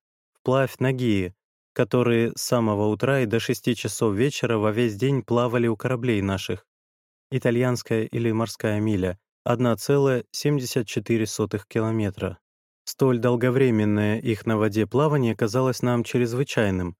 вплавь на Гии, которые с самого утра и до шести часов вечера во весь день плавали у кораблей наших. Итальянская или морская миля — 1,74 километра. Столь долговременное их на воде плавание казалось нам чрезвычайным.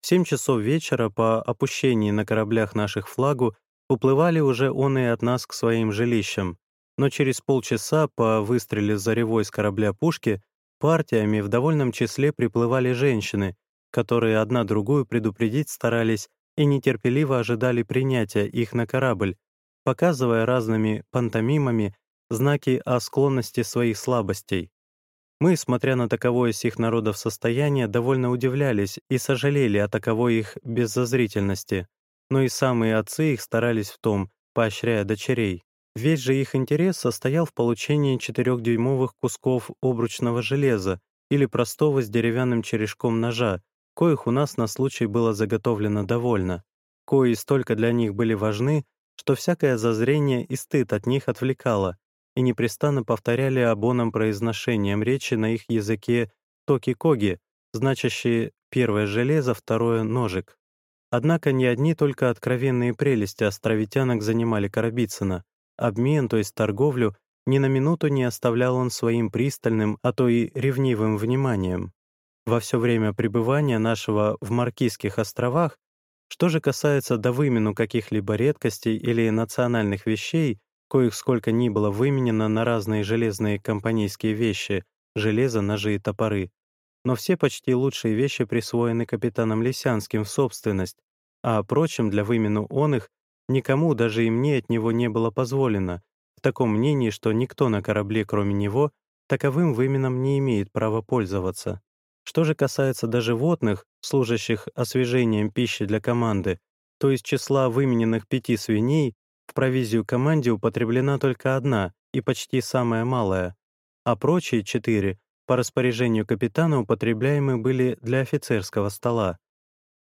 В 7 часов вечера по опущении на кораблях наших флагу уплывали уже он и от нас к своим жилищам, но через полчаса по выстреле заревой с корабля пушки партиями в довольном числе приплывали женщины, которые одна другую предупредить старались и нетерпеливо ожидали принятия их на корабль, показывая разными пантомимами знаки о склонности своих слабостей. Мы, смотря на таковое сих народов состояние, довольно удивлялись и сожалели о таковой их беззазрительности, но и самые отцы их старались в том, поощряя дочерей. Весь же их интерес состоял в получении четырехдюймовых кусков обручного железа или простого с деревянным черешком ножа, коих у нас на случай было заготовлено довольно, кои столько для них были важны, что всякое зазрение и стыд от них отвлекало, и непрестанно повторяли обоном произношением речи на их языке токи-коги, значащие первое железо, второе — ножик. Однако не одни только откровенные прелести островитянок занимали Карабицына. Обмен, то есть торговлю, ни на минуту не оставлял он своим пристальным, а то и ревнивым вниманием. Во все время пребывания нашего в Маркизских островах что же касается до вымену каких-либо редкостей или национальных вещей, коих сколько ни было выменено на разные железные компанейские вещи, железо, ножи и топоры, но все почти лучшие вещи присвоены капитаном Лисянским в собственность, а прочим для вымену он их никому, даже и мне от него не было позволено, в таком мнении, что никто на корабле, кроме него, таковым выменом не имеет права пользоваться. Что же касается до животных, служащих освежением пищи для команды, то из числа вымененных пяти свиней в провизию команде употреблена только одна и почти самая малая, а прочие четыре по распоряжению капитана употребляемы были для офицерского стола.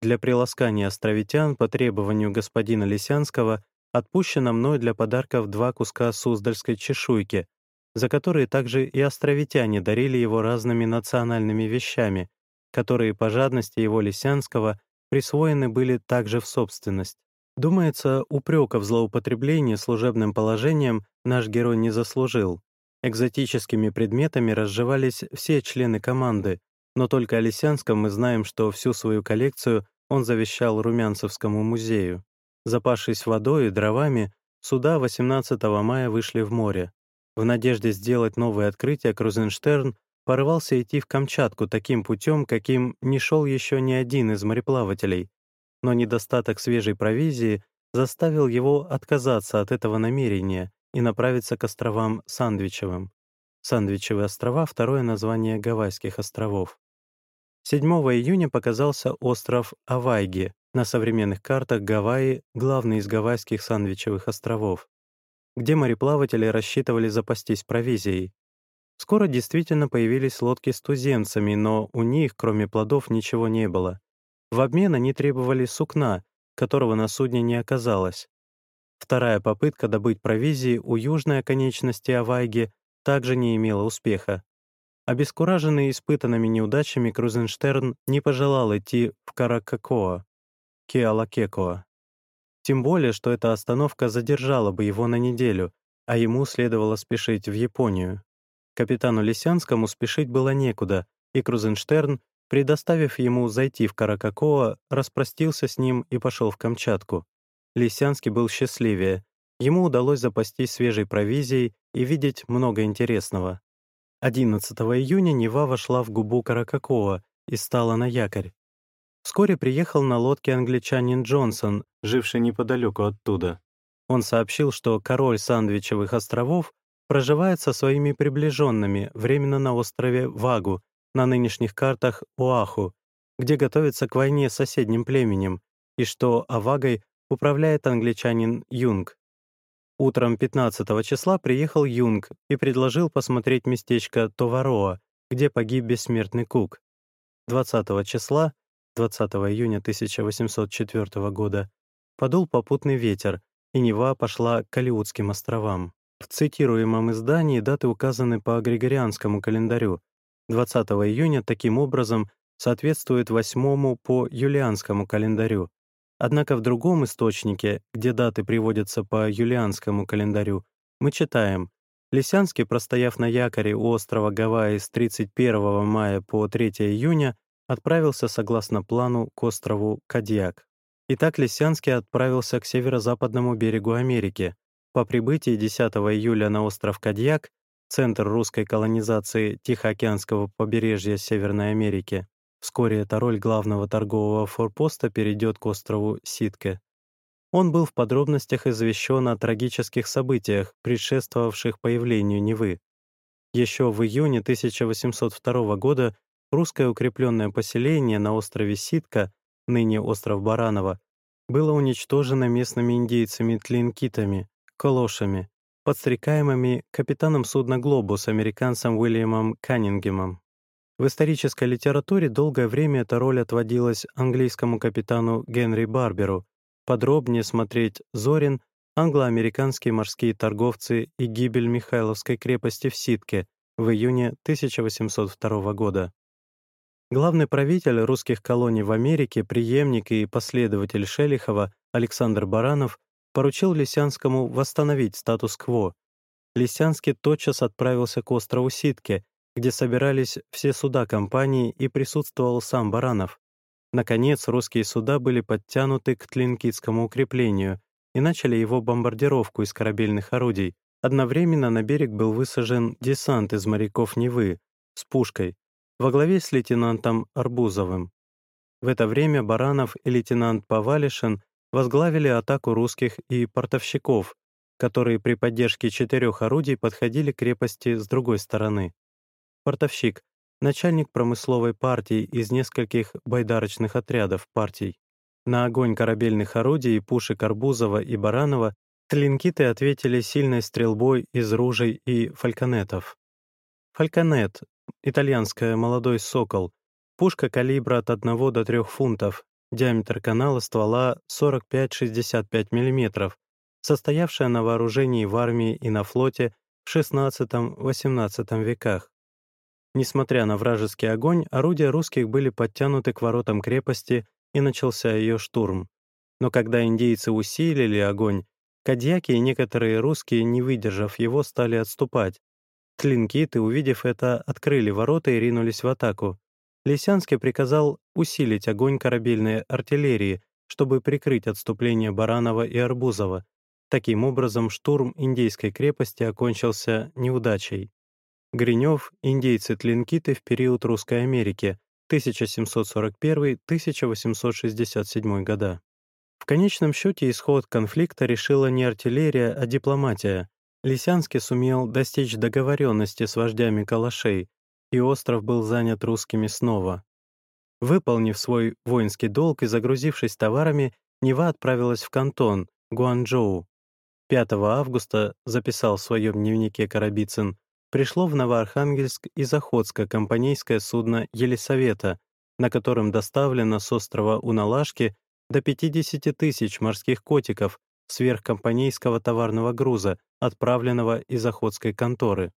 Для приласкания островитян по требованию господина Лисянского отпущено мной для подарков два куска суздальской чешуйки, за которые также и островитяне дарили его разными национальными вещами, которые по жадности его Лисянского присвоены были также в собственность. Думается, упрека в злоупотреблении служебным положением наш герой не заслужил. Экзотическими предметами разживались все члены команды, но только о Лисянском мы знаем, что всю свою коллекцию он завещал Румянцевскому музею. Запавшись водой и дровами, суда 18 мая вышли в море. В надежде сделать новые открытия Крузенштерн порывался идти в Камчатку таким путем, каким не шел еще ни один из мореплавателей, но недостаток свежей провизии заставил его отказаться от этого намерения и направиться к островам Сандвичевым. Сандвичевые острова — второе название Гавайских островов. 7 июня показался остров Авайги, на современных картах Гавайи — главный из Гавайских Сандвичевых островов, где мореплаватели рассчитывали запастись провизией. Скоро действительно появились лодки с туземцами, но у них, кроме плодов, ничего не было. В обмен они требовали сукна, которого на судне не оказалось. Вторая попытка добыть провизии у южной оконечности Авайги также не имела успеха. Обескураженный испытанными неудачами, Крузенштерн не пожелал идти в Каракакоа, Кеалакекоа. Тем более, что эта остановка задержала бы его на неделю, а ему следовало спешить в Японию. Капитану Лисянскому спешить было некуда, и Крузенштерн Предоставив ему зайти в Каракакоа, распростился с ним и пошел в Камчатку. Лисянский был счастливее. Ему удалось запастись свежей провизией и видеть много интересного. 11 июня Нева вошла в губу Каракакоа и стала на якорь. Вскоре приехал на лодке англичанин Джонсон, живший неподалеку оттуда. Он сообщил, что король Сандвичевых островов проживает со своими приближенными временно на острове Вагу на нынешних картах Оаху, где готовится к войне с соседним племенем, и что Авагой управляет англичанин Юнг. Утром 15 числа приехал Юнг и предложил посмотреть местечко Товароа, где погиб бессмертный Кук. 20 числа, 20 июня 1804 года, подул попутный ветер, и Нева пошла к Калиутским островам. В цитируемом издании даты указаны по Григорианскому календарю, 20 июня таким образом соответствует 8 по юлианскому календарю. Однако в другом источнике, где даты приводятся по юлианскому календарю, мы читаем Лисянский, простояв на якоре у острова Гавайи с 31 мая по 3 июня, отправился согласно плану к острову Кадьяк. Итак, Лисянский отправился к северо-западному берегу Америки. По прибытии 10 июля на остров Кадьяк центр русской колонизации Тихоокеанского побережья Северной Америки. Вскоре эта роль главного торгового форпоста перейдет к острову Ситке. Он был в подробностях извещен о трагических событиях, предшествовавших появлению Невы. Еще в июне 1802 года русское укрепленное поселение на острове Ситка, ныне остров Баранова, было уничтожено местными индейцами-тлинкитами, колошами, подстрекаемыми капитаном судна «Глобус» американцем Уильямом Каннингемом. В исторической литературе долгое время эта роль отводилась английскому капитану Генри Барберу. Подробнее смотреть «Зорин», англо-американские морские торговцы и гибель Михайловской крепости в Ситке в июне 1802 года. Главный правитель русских колоний в Америке, преемник и последователь Шелихова Александр Баранов поручил Лисянскому восстановить статус-кво. Лисянский тотчас отправился к острову Ситке, где собирались все суда компании и присутствовал сам Баранов. Наконец, русские суда были подтянуты к Тлинкитскому укреплению и начали его бомбардировку из корабельных орудий. Одновременно на берег был высажен десант из моряков Невы с пушкой во главе с лейтенантом Арбузовым. В это время Баранов и лейтенант Повалишин возглавили атаку русских и портовщиков, которые при поддержке четырех орудий подходили к крепости с другой стороны. Портовщик — начальник промысловой партии из нескольких байдарочных отрядов партий. На огонь корабельных орудий и пушек Арбузова и Баранова тлинкиты ответили сильной стрельбой из ружей и фальконетов. Фальконет — итальянское «молодой сокол», пушка калибра от 1 до 3 фунтов, диаметр канала ствола 45-65 мм, состоявшая на вооружении в армии и на флоте в XVI-XVIII веках. Несмотря на вражеский огонь, орудия русских были подтянуты к воротам крепости и начался ее штурм. Но когда индейцы усилили огонь, кадьяки и некоторые русские, не выдержав его, стали отступать. Тлинкиты, увидев это, открыли ворота и ринулись в атаку. Лисянский приказал усилить огонь корабельной артиллерии, чтобы прикрыть отступление Баранова и Арбузова. Таким образом, штурм индейской крепости окончился неудачей. Гринев, индейцы Тлинкиты в период Русской Америки, 1741-1867 года. В конечном счете исход конфликта решила не артиллерия, а дипломатия. Лисянский сумел достичь договоренности с вождями калашей, и остров был занят русскими снова. Выполнив свой воинский долг и загрузившись товарами, Нева отправилась в Кантон, Гуанчжоу. 5 августа, записал в своем дневнике Карабицын, пришло в Новоархангельск из Охотска компанейское судно «Елисавета», на котором доставлено с острова Уналашки до 50 тысяч морских котиков сверхкомпанейского товарного груза, отправленного из Охотской конторы.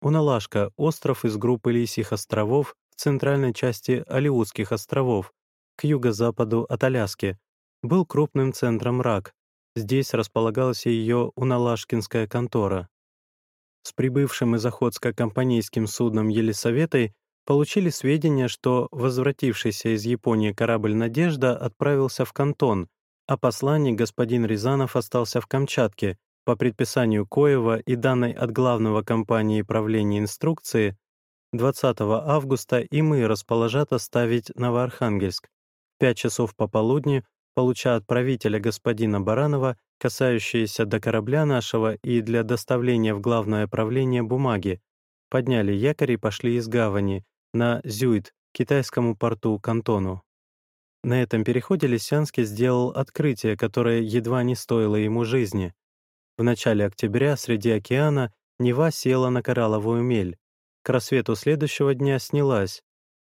Уналашка — остров из группы Лисьих островов в центральной части Алиутских островов, к юго-западу от Аляски, был крупным центром РАК. Здесь располагалась ее Уналашкинская контора. С прибывшим из Охотска компанейским судном Елисаветой получили сведения, что возвратившийся из Японии корабль «Надежда» отправился в Кантон, а посланник господин Рязанов остался в Камчатке по предписанию Коева и данной от главного компании правления инструкции 20 августа и мы расположат оставить Новоархангельск. В 5 часов пополудни, получа от правителя господина Баранова касающиеся до корабля нашего и для доставления в главное правление бумаги, подняли якорь и пошли из гавани на Зюит, китайскому порту Кантону. На этом переходе Лисянский сделал открытие, которое едва не стоило ему жизни. В начале октября среди океана Нева села на коралловую мель. К рассвету следующего дня снялась.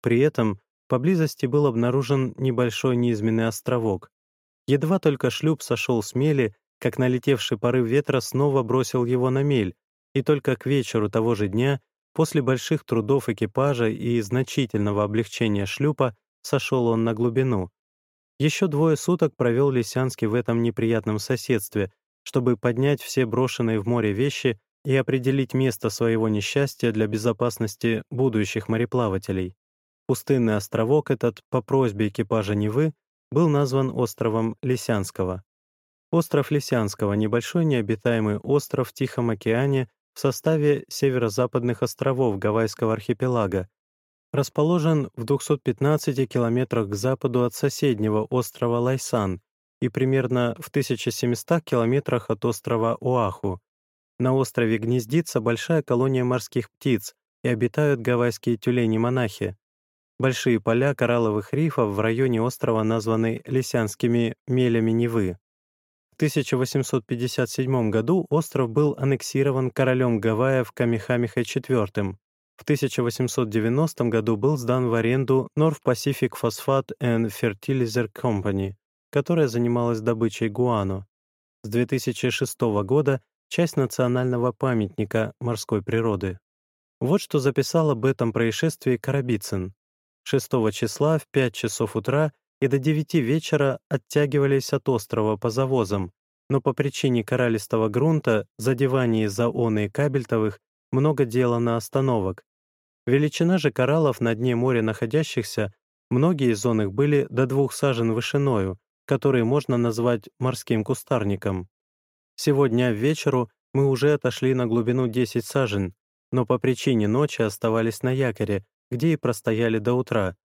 При этом поблизости был обнаружен небольшой низменный островок. Едва только шлюп сошел с мели, как налетевший порыв ветра снова бросил его на мель, и только к вечеру того же дня, после больших трудов экипажа и значительного облегчения шлюпа, сошел он на глубину. Еще двое суток провел Лисянский в этом неприятном соседстве, чтобы поднять все брошенные в море вещи и определить место своего несчастья для безопасности будущих мореплавателей. Пустынный островок этот, по просьбе экипажа Невы, был назван островом Лисянского. Остров Лисянского — небольшой необитаемый остров в Тихом океане в составе северо-западных островов Гавайского архипелага, расположен в 215 километрах к западу от соседнего острова Лайсан и примерно в 1700 километрах от острова Оаху. На острове гнездится большая колония морских птиц и обитают гавайские тюлени-монахи. Большие поля коралловых рифов в районе острова названы Лисянскими мелями Невы. В 1857 году остров был аннексирован королем Гавайев Камихамихой IV. В 1890 году был сдан в аренду North Pacific Phosphate and Fertilizer Company, которая занималась добычей гуано. С 2006 года часть национального памятника морской природы. Вот что записал об этом происшествии Карабицын. 6 числа в 5 часов утра и до 9 вечера оттягивались от острова по завозам, но по причине коралистого грунта, задеваний зооны и кабельтовых, много дела на остановок. Величина же кораллов на дне моря находящихся, многие из зон их были до двух сажен вышиною, которые можно назвать морским кустарником. Сегодня вечеру мы уже отошли на глубину 10 сажен, но по причине ночи оставались на якоре, где и простояли до утра.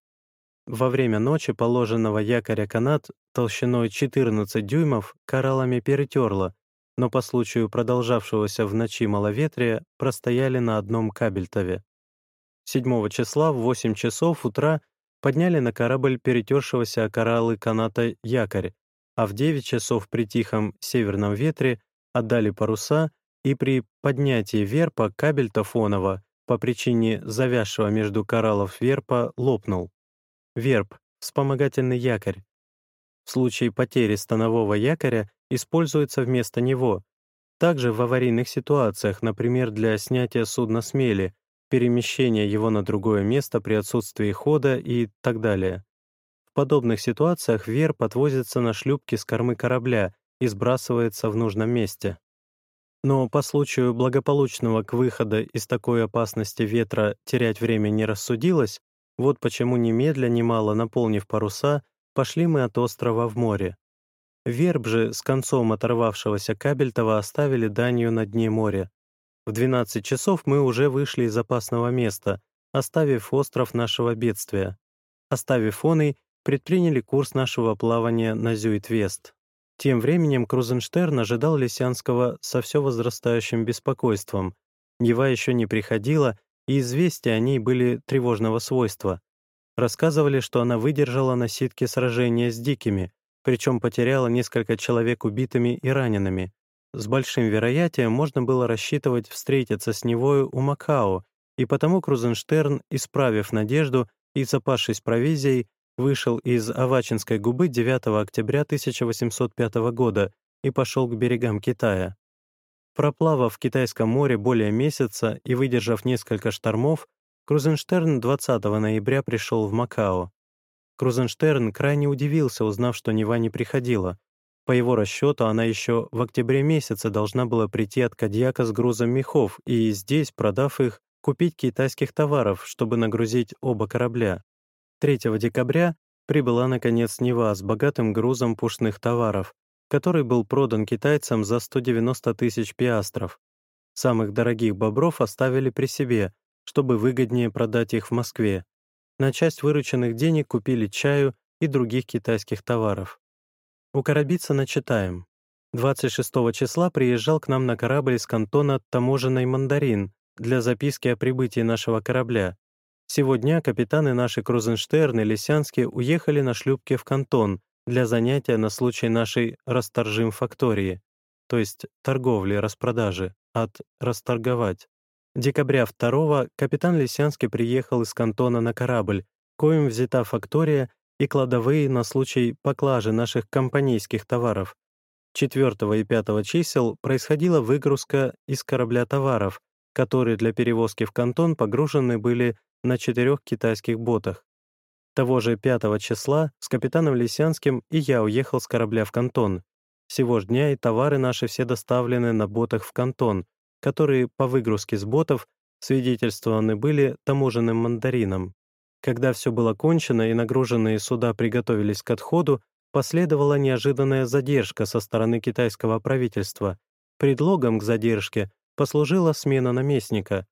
Во время ночи положенного якоря канат толщиной 14 дюймов кораллами перетерло, но по случаю продолжавшегося в ночи маловетрия простояли на одном кабельтове. 7 числа в 8 часов утра подняли на корабль перетершегося о кораллы каната якорь, а в 9 часов при тихом северном ветре отдали паруса и при поднятии верпа кабель Тафонова по причине завязшего между кораллов верпа лопнул. Верп — вспомогательный якорь. В случае потери станового якоря используется вместо него. Также в аварийных ситуациях, например, для снятия судна с мели, перемещения его на другое место при отсутствии хода и так далее. подобных ситуациях верб отвозится на шлюпке с кормы корабля и сбрасывается в нужном месте. Но по случаю благополучного к выхода из такой опасности ветра терять время не рассудилось, вот почему немедля, немало наполнив паруса, пошли мы от острова в море. Верб же с концом оторвавшегося кабельтова оставили данью на дне моря. В 12 часов мы уже вышли из опасного места, оставив остров нашего бедствия. Оставив он и предприняли курс нашего плавания на Зюит-Вест. Тем временем Крузенштерн ожидал Лисянского со все возрастающим беспокойством. Нева еще не приходила, и известия о ней были тревожного свойства. Рассказывали, что она выдержала на ситке сражения с дикими, причем потеряла несколько человек убитыми и ранеными. С большим вероятием можно было рассчитывать встретиться с Невою у Макао, и потому Крузенштерн, исправив надежду и запасшись провизией, вышел из Авачинской губы 9 октября 1805 года и пошел к берегам Китая. Проплавав в Китайском море более месяца и выдержав несколько штормов, Крузенштерн 20 ноября пришел в Макао. Крузенштерн крайне удивился, узнав, что Нева не приходила. По его расчету, она еще в октябре месяце должна была прийти от Кадьяка с грузом мехов и здесь, продав их, купить китайских товаров, чтобы нагрузить оба корабля. 3 декабря прибыла, наконец, Нева с богатым грузом пушных товаров, который был продан китайцам за 190 тысяч пиастров. Самых дорогих бобров оставили при себе, чтобы выгоднее продать их в Москве. На часть вырученных денег купили чаю и других китайских товаров. У Карабицына читаем. 26 числа приезжал к нам на корабль из кантона таможенный мандарин для записки о прибытии нашего корабля. Сегодня капитаны наши Крузенштерн и Лисянский уехали на шлюпке в Кантон для занятия на случай нашей «расторжим фактории», то есть торговли, распродажи, от «расторговать». Декабря 2 капитан Лисянский приехал из Кантона на корабль, коим взята фактория и кладовые на случай поклажи наших компанейских товаров. 4 и 5 чисел происходила выгрузка из корабля товаров, которые для перевозки в Кантон погружены были на четырех китайских ботах. Того же 5 числа с капитаном Лисянским и я уехал с корабля в Кантон. Сего ж дня и товары наши все доставлены на ботах в Кантон, которые по выгрузке с ботов свидетельствованы были таможенным мандарином. Когда все было кончено и нагруженные суда приготовились к отходу, последовала неожиданная задержка со стороны китайского правительства. Предлогом к задержке послужила смена наместника.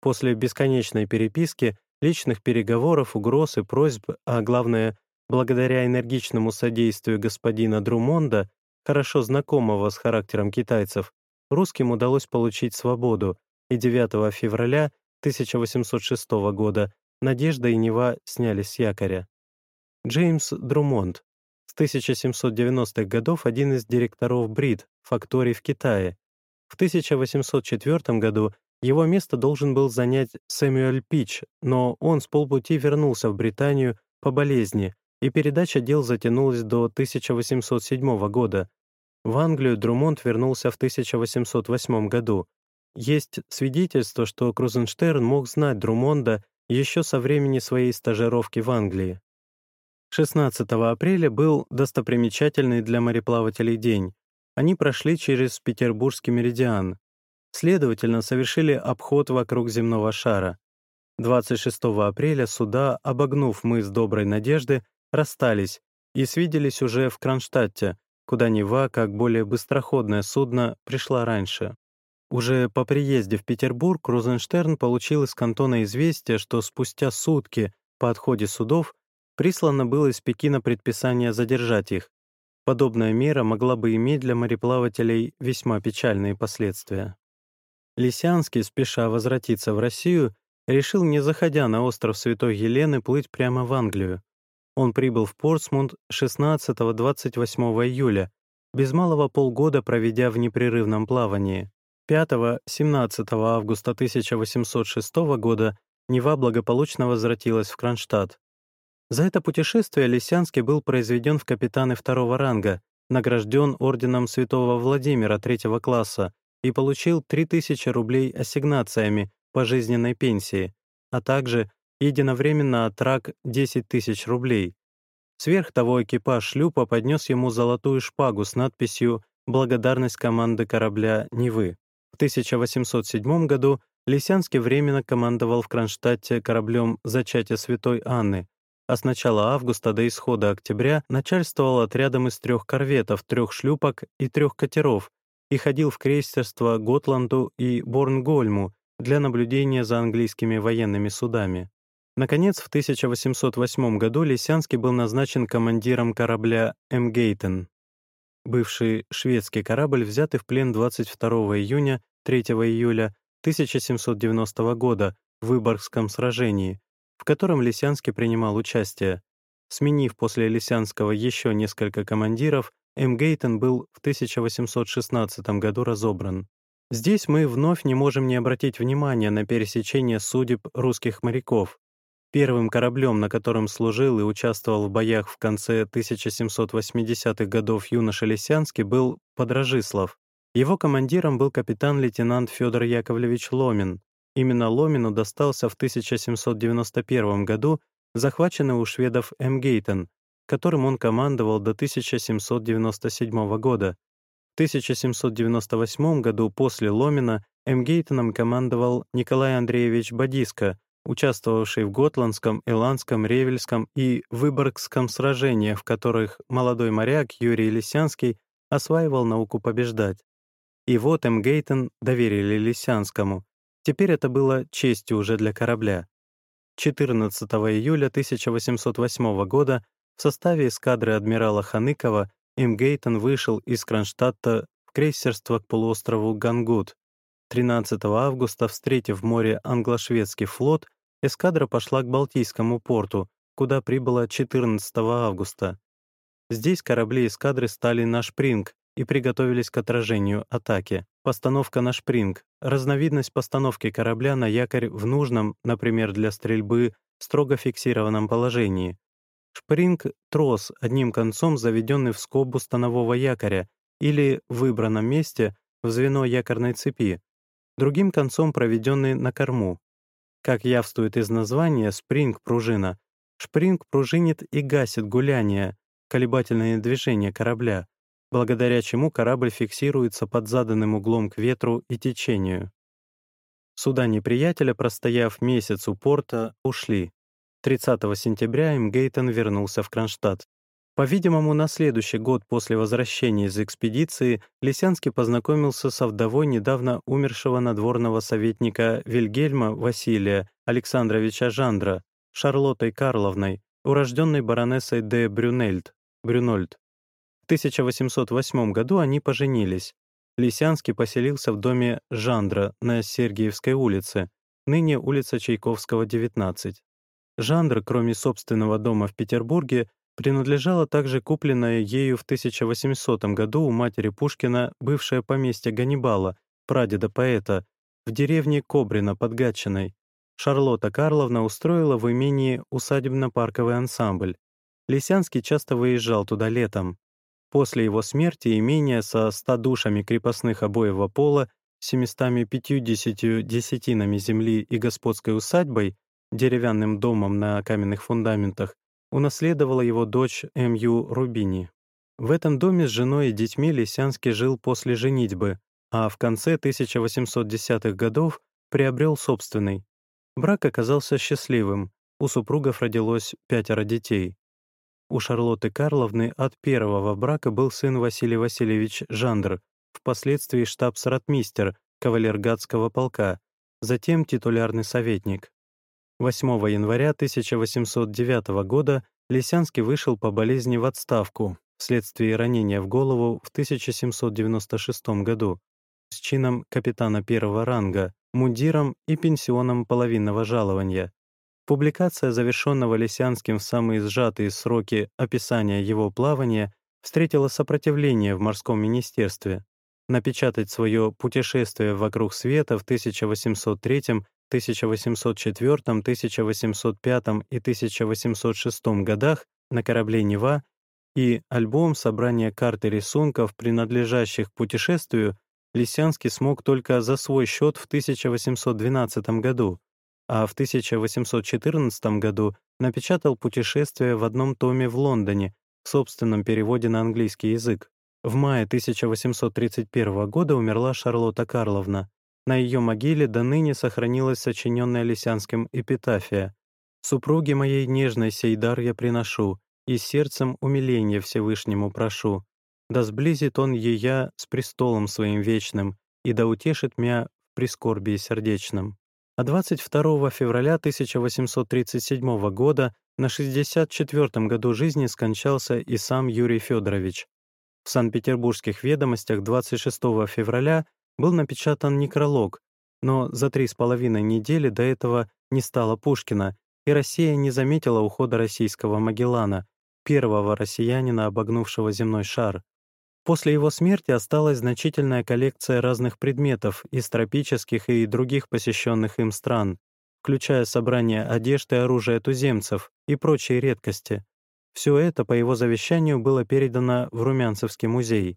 После бесконечной переписки, личных переговоров, угроз и просьб, а главное, благодаря энергичному содействию господина Друмонда, хорошо знакомого с характером китайцев, русским удалось получить свободу, и 9 февраля 1806 года Надежда и Нева сняли с якоря. Джеймс Друмонд, с 1790-х годов один из директоров Брит, факторий в Китае. В 1804 году его место должен был занять Сэмюэль Пич, но он с полпути вернулся в Британию по болезни, и передача дел затянулась до 1807 года. В Англию Друмонд вернулся в 1808 году. Есть свидетельство, что Крузенштерн мог знать Друмонда еще со времени своей стажировки в Англии. 16 апреля был достопримечательный для мореплавателей день. Они прошли через Петербургский меридиан, следовательно, совершили обход вокруг земного шара. 26 апреля суда, обогнув мыс Доброй Надежды, расстались и свиделись уже в Кронштадте, куда Нева, как более быстроходное судно, пришла раньше. Уже по приезде в Петербург Розенштерн получил из кантона известие, что спустя сутки по отходе судов прислано было из Пекина предписание задержать их. Подобная мера могла бы иметь для мореплавателей весьма печальные последствия. Лисянский, спеша возвратиться в Россию, решил, не заходя на остров Святой Елены, плыть прямо в Англию. Он прибыл в Портсмунд 16-28 июля, без малого полгода проведя в непрерывном плавании. 5-17 августа 1806 года Нева благополучно возвратилась в Кронштадт. За это путешествие Лисянский был произведен в капитаны второго ранга, награжден орденом святого Владимира третьего класса и получил 3000 рублей ассигнациями пожизненной пенсии, а также единовременно от РАК 10 тысяч рублей. Сверх того экипаж шлюпа поднес ему золотую шпагу с надписью «Благодарность команды корабля Невы». В 1807 году Лисянский временно командовал в Кронштадте кораблем «Зачатие Святой Анны», а с начала августа до исхода октября начальствовал отрядом из трех корветов, трех шлюпок и трех катеров и ходил в крейсерство Готланду и Борнгольму для наблюдения за английскими военными судами. Наконец, в 1808 году Лисянский был назначен командиром корабля «Эмгейтен». Бывший шведский корабль, взятый в плен 22 июня 3 июля 1790 года в Выборгском сражении, в котором Лисянский принимал участие. Сменив после Лисянского еще несколько командиров, Эмгейтен был в 1816 году разобран. Здесь мы вновь не можем не обратить внимания на пересечение судеб русских моряков. Первым кораблем, на котором служил и участвовал в боях в конце 1780-х годов юноша Лисянский, был Подражислав. Его командиром был капитан-лейтенант Федор Яковлевич Ломин. Именно Ломину достался в 1791 году захваченный у шведов Эмгейтен, которым он командовал до 1797 года. В 1798 году после Ломина Эмгейтеном командовал Николай Андреевич Бадиска, участвовавший в Готландском, Иландском, Ревельском и Выборгском сражениях, в которых молодой моряк Юрий Лисянский осваивал науку побеждать. И вот М. Гейтон доверили Лисянскому. Теперь это было честью уже для корабля. 14 июля 1808 года в составе эскадры адмирала Ханыкова М. Гейтон вышел из Кронштадта в крейсерство к полуострову Гангут. 13 августа, встретив в море англо-шведский флот, эскадра пошла к Балтийскому порту, куда прибыла 14 августа. Здесь корабли эскадры стали на шпринг, и приготовились к отражению атаки. Постановка на шпринг — разновидность постановки корабля на якорь в нужном, например, для стрельбы, строго фиксированном положении. Шпринг — трос, одним концом заведенный в скобу станового якоря или в выбранном месте в звено якорной цепи, другим концом проведенный на корму. Как явствует из названия спринг-пружина, шпринг пружинит и гасит гуляние, колебательное движение корабля, благодаря чему корабль фиксируется под заданным углом к ветру и течению. Суда неприятеля, простояв месяц у порта, ушли. 30 сентября Имгейтон вернулся в Кронштадт. По-видимому, на следующий год после возвращения из экспедиции Лисянский познакомился со вдовой недавно умершего надворного советника Вильгельма Василия Александровича Жандра, Шарлоттой Карловной, урожденной баронессой де Брюнельд, Брюнольд. 1808 году они поженились. Лисянский поселился в доме Жандра на Сергиевской улице, ныне улица Чайковского, 19. Жандр, кроме собственного дома в Петербурге, принадлежало также купленное ею в 1800 году у матери Пушкина бывшее поместье Ганнибала, прадеда поэта, в деревне Кобрина под Гатчиной. Шарлотта Карловна устроила в имении усадебно-парковый ансамбль. Лисянский часто выезжал туда летом. После его смерти имение со 100 душами крепостных обоего пола, 750 десятинами земли и господской усадьбой, деревянным домом на каменных фундаментах, унаследовала его дочь М.Ю. Рубини. В этом доме с женой и детьми Лисянский жил после женитьбы, а в конце 1810-х годов приобрел собственный. Брак оказался счастливым, у супругов родилось пятеро детей. У Шарлотты Карловны от первого брака был сын Василий Васильевич Жандр, впоследствии штабс-ротмистер кавалергардского полка, затем титулярный советник. 8 января 1809 года Лисянский вышел по болезни в отставку вследствие ранения в голову в 1796 году с чином капитана первого ранга, мундиром и пенсионом половинного жалования. Публикация завершенного Лисянским в самые сжатые сроки описания его плавания встретила сопротивление в морском министерстве. Напечатать свое «Путешествие вокруг света» в 1803, 1804, 1805 и 1806 годах на корабле «Нева» и альбом собрания карт и рисунков, принадлежащих путешествию, Лисянский смог только за свой счет в 1812 году, а в 1814 году напечатал «Путешествие» в одном томе в Лондоне в собственном переводе на английский язык. В мае 1831 года умерла Шарлотта Карловна. На ее могиле до ныне сохранилась сочиненная Лисянским эпитафия «Супруге моей нежной сей дар я приношу, и сердцем умиления Всевышнему прошу. Да сблизит он ея с престолом своим вечным, и да утешит мя в прискорбии сердечном». А 22 февраля 1837 года на 64 году жизни скончался и сам Юрий Федорович. В Санкт-Петербургских ведомостях 26 февраля был напечатан некролог, но за три с половиной недели до этого не стало Пушкина, и Россия не заметила ухода российского Магеллана, первого россиянина, обогнувшего земной шар. После его смерти осталась значительная коллекция разных предметов из тропических и других посещенных им стран, включая собрание одежды и оружия туземцев и прочие редкости. Все это по его завещанию было передано в Румянцевский музей.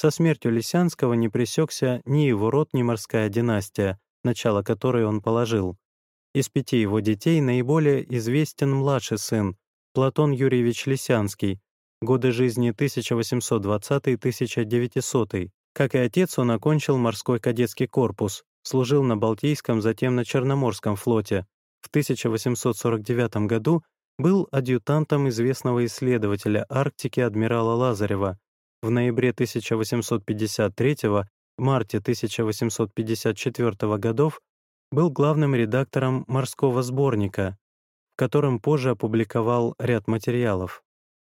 Со смертью Лисянского не пресекся ни его род, ни морская династия, начало которой он положил. Из пяти его детей наиболее известен младший сын, Платон Юрьевич Лисянский, годы жизни 1820-1900. Как и отец, он окончил морской кадетский корпус, служил на Балтийском, затем на Черноморском флоте. В 1849 году был адъютантом известного исследователя Арктики адмирала Лазарева. В ноябре 1853 марте 1854 годов был главным редактором морского сборника, в котором позже опубликовал ряд материалов.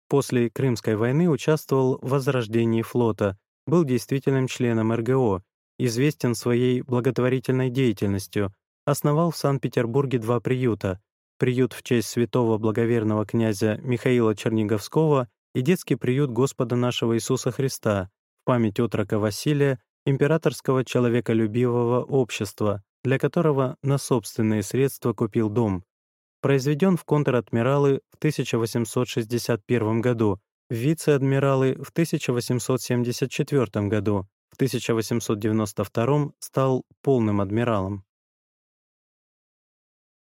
После Крымской войны участвовал в возрождении флота, был действительным членом РГО, известен своей благотворительной деятельностью, основал в Санкт-Петербурге два приюта приют в честь святого благоверного князя Михаила Черниговского и детский приют Господа нашего Иисуса Христа в память отрока Василия, императорского человеколюбивого общества, для которого на собственные средства купил дом. Произведен в контр-адмиралы в 1861 году, в вице-адмиралы в 1874 году, в 1892 стал полным адмиралом.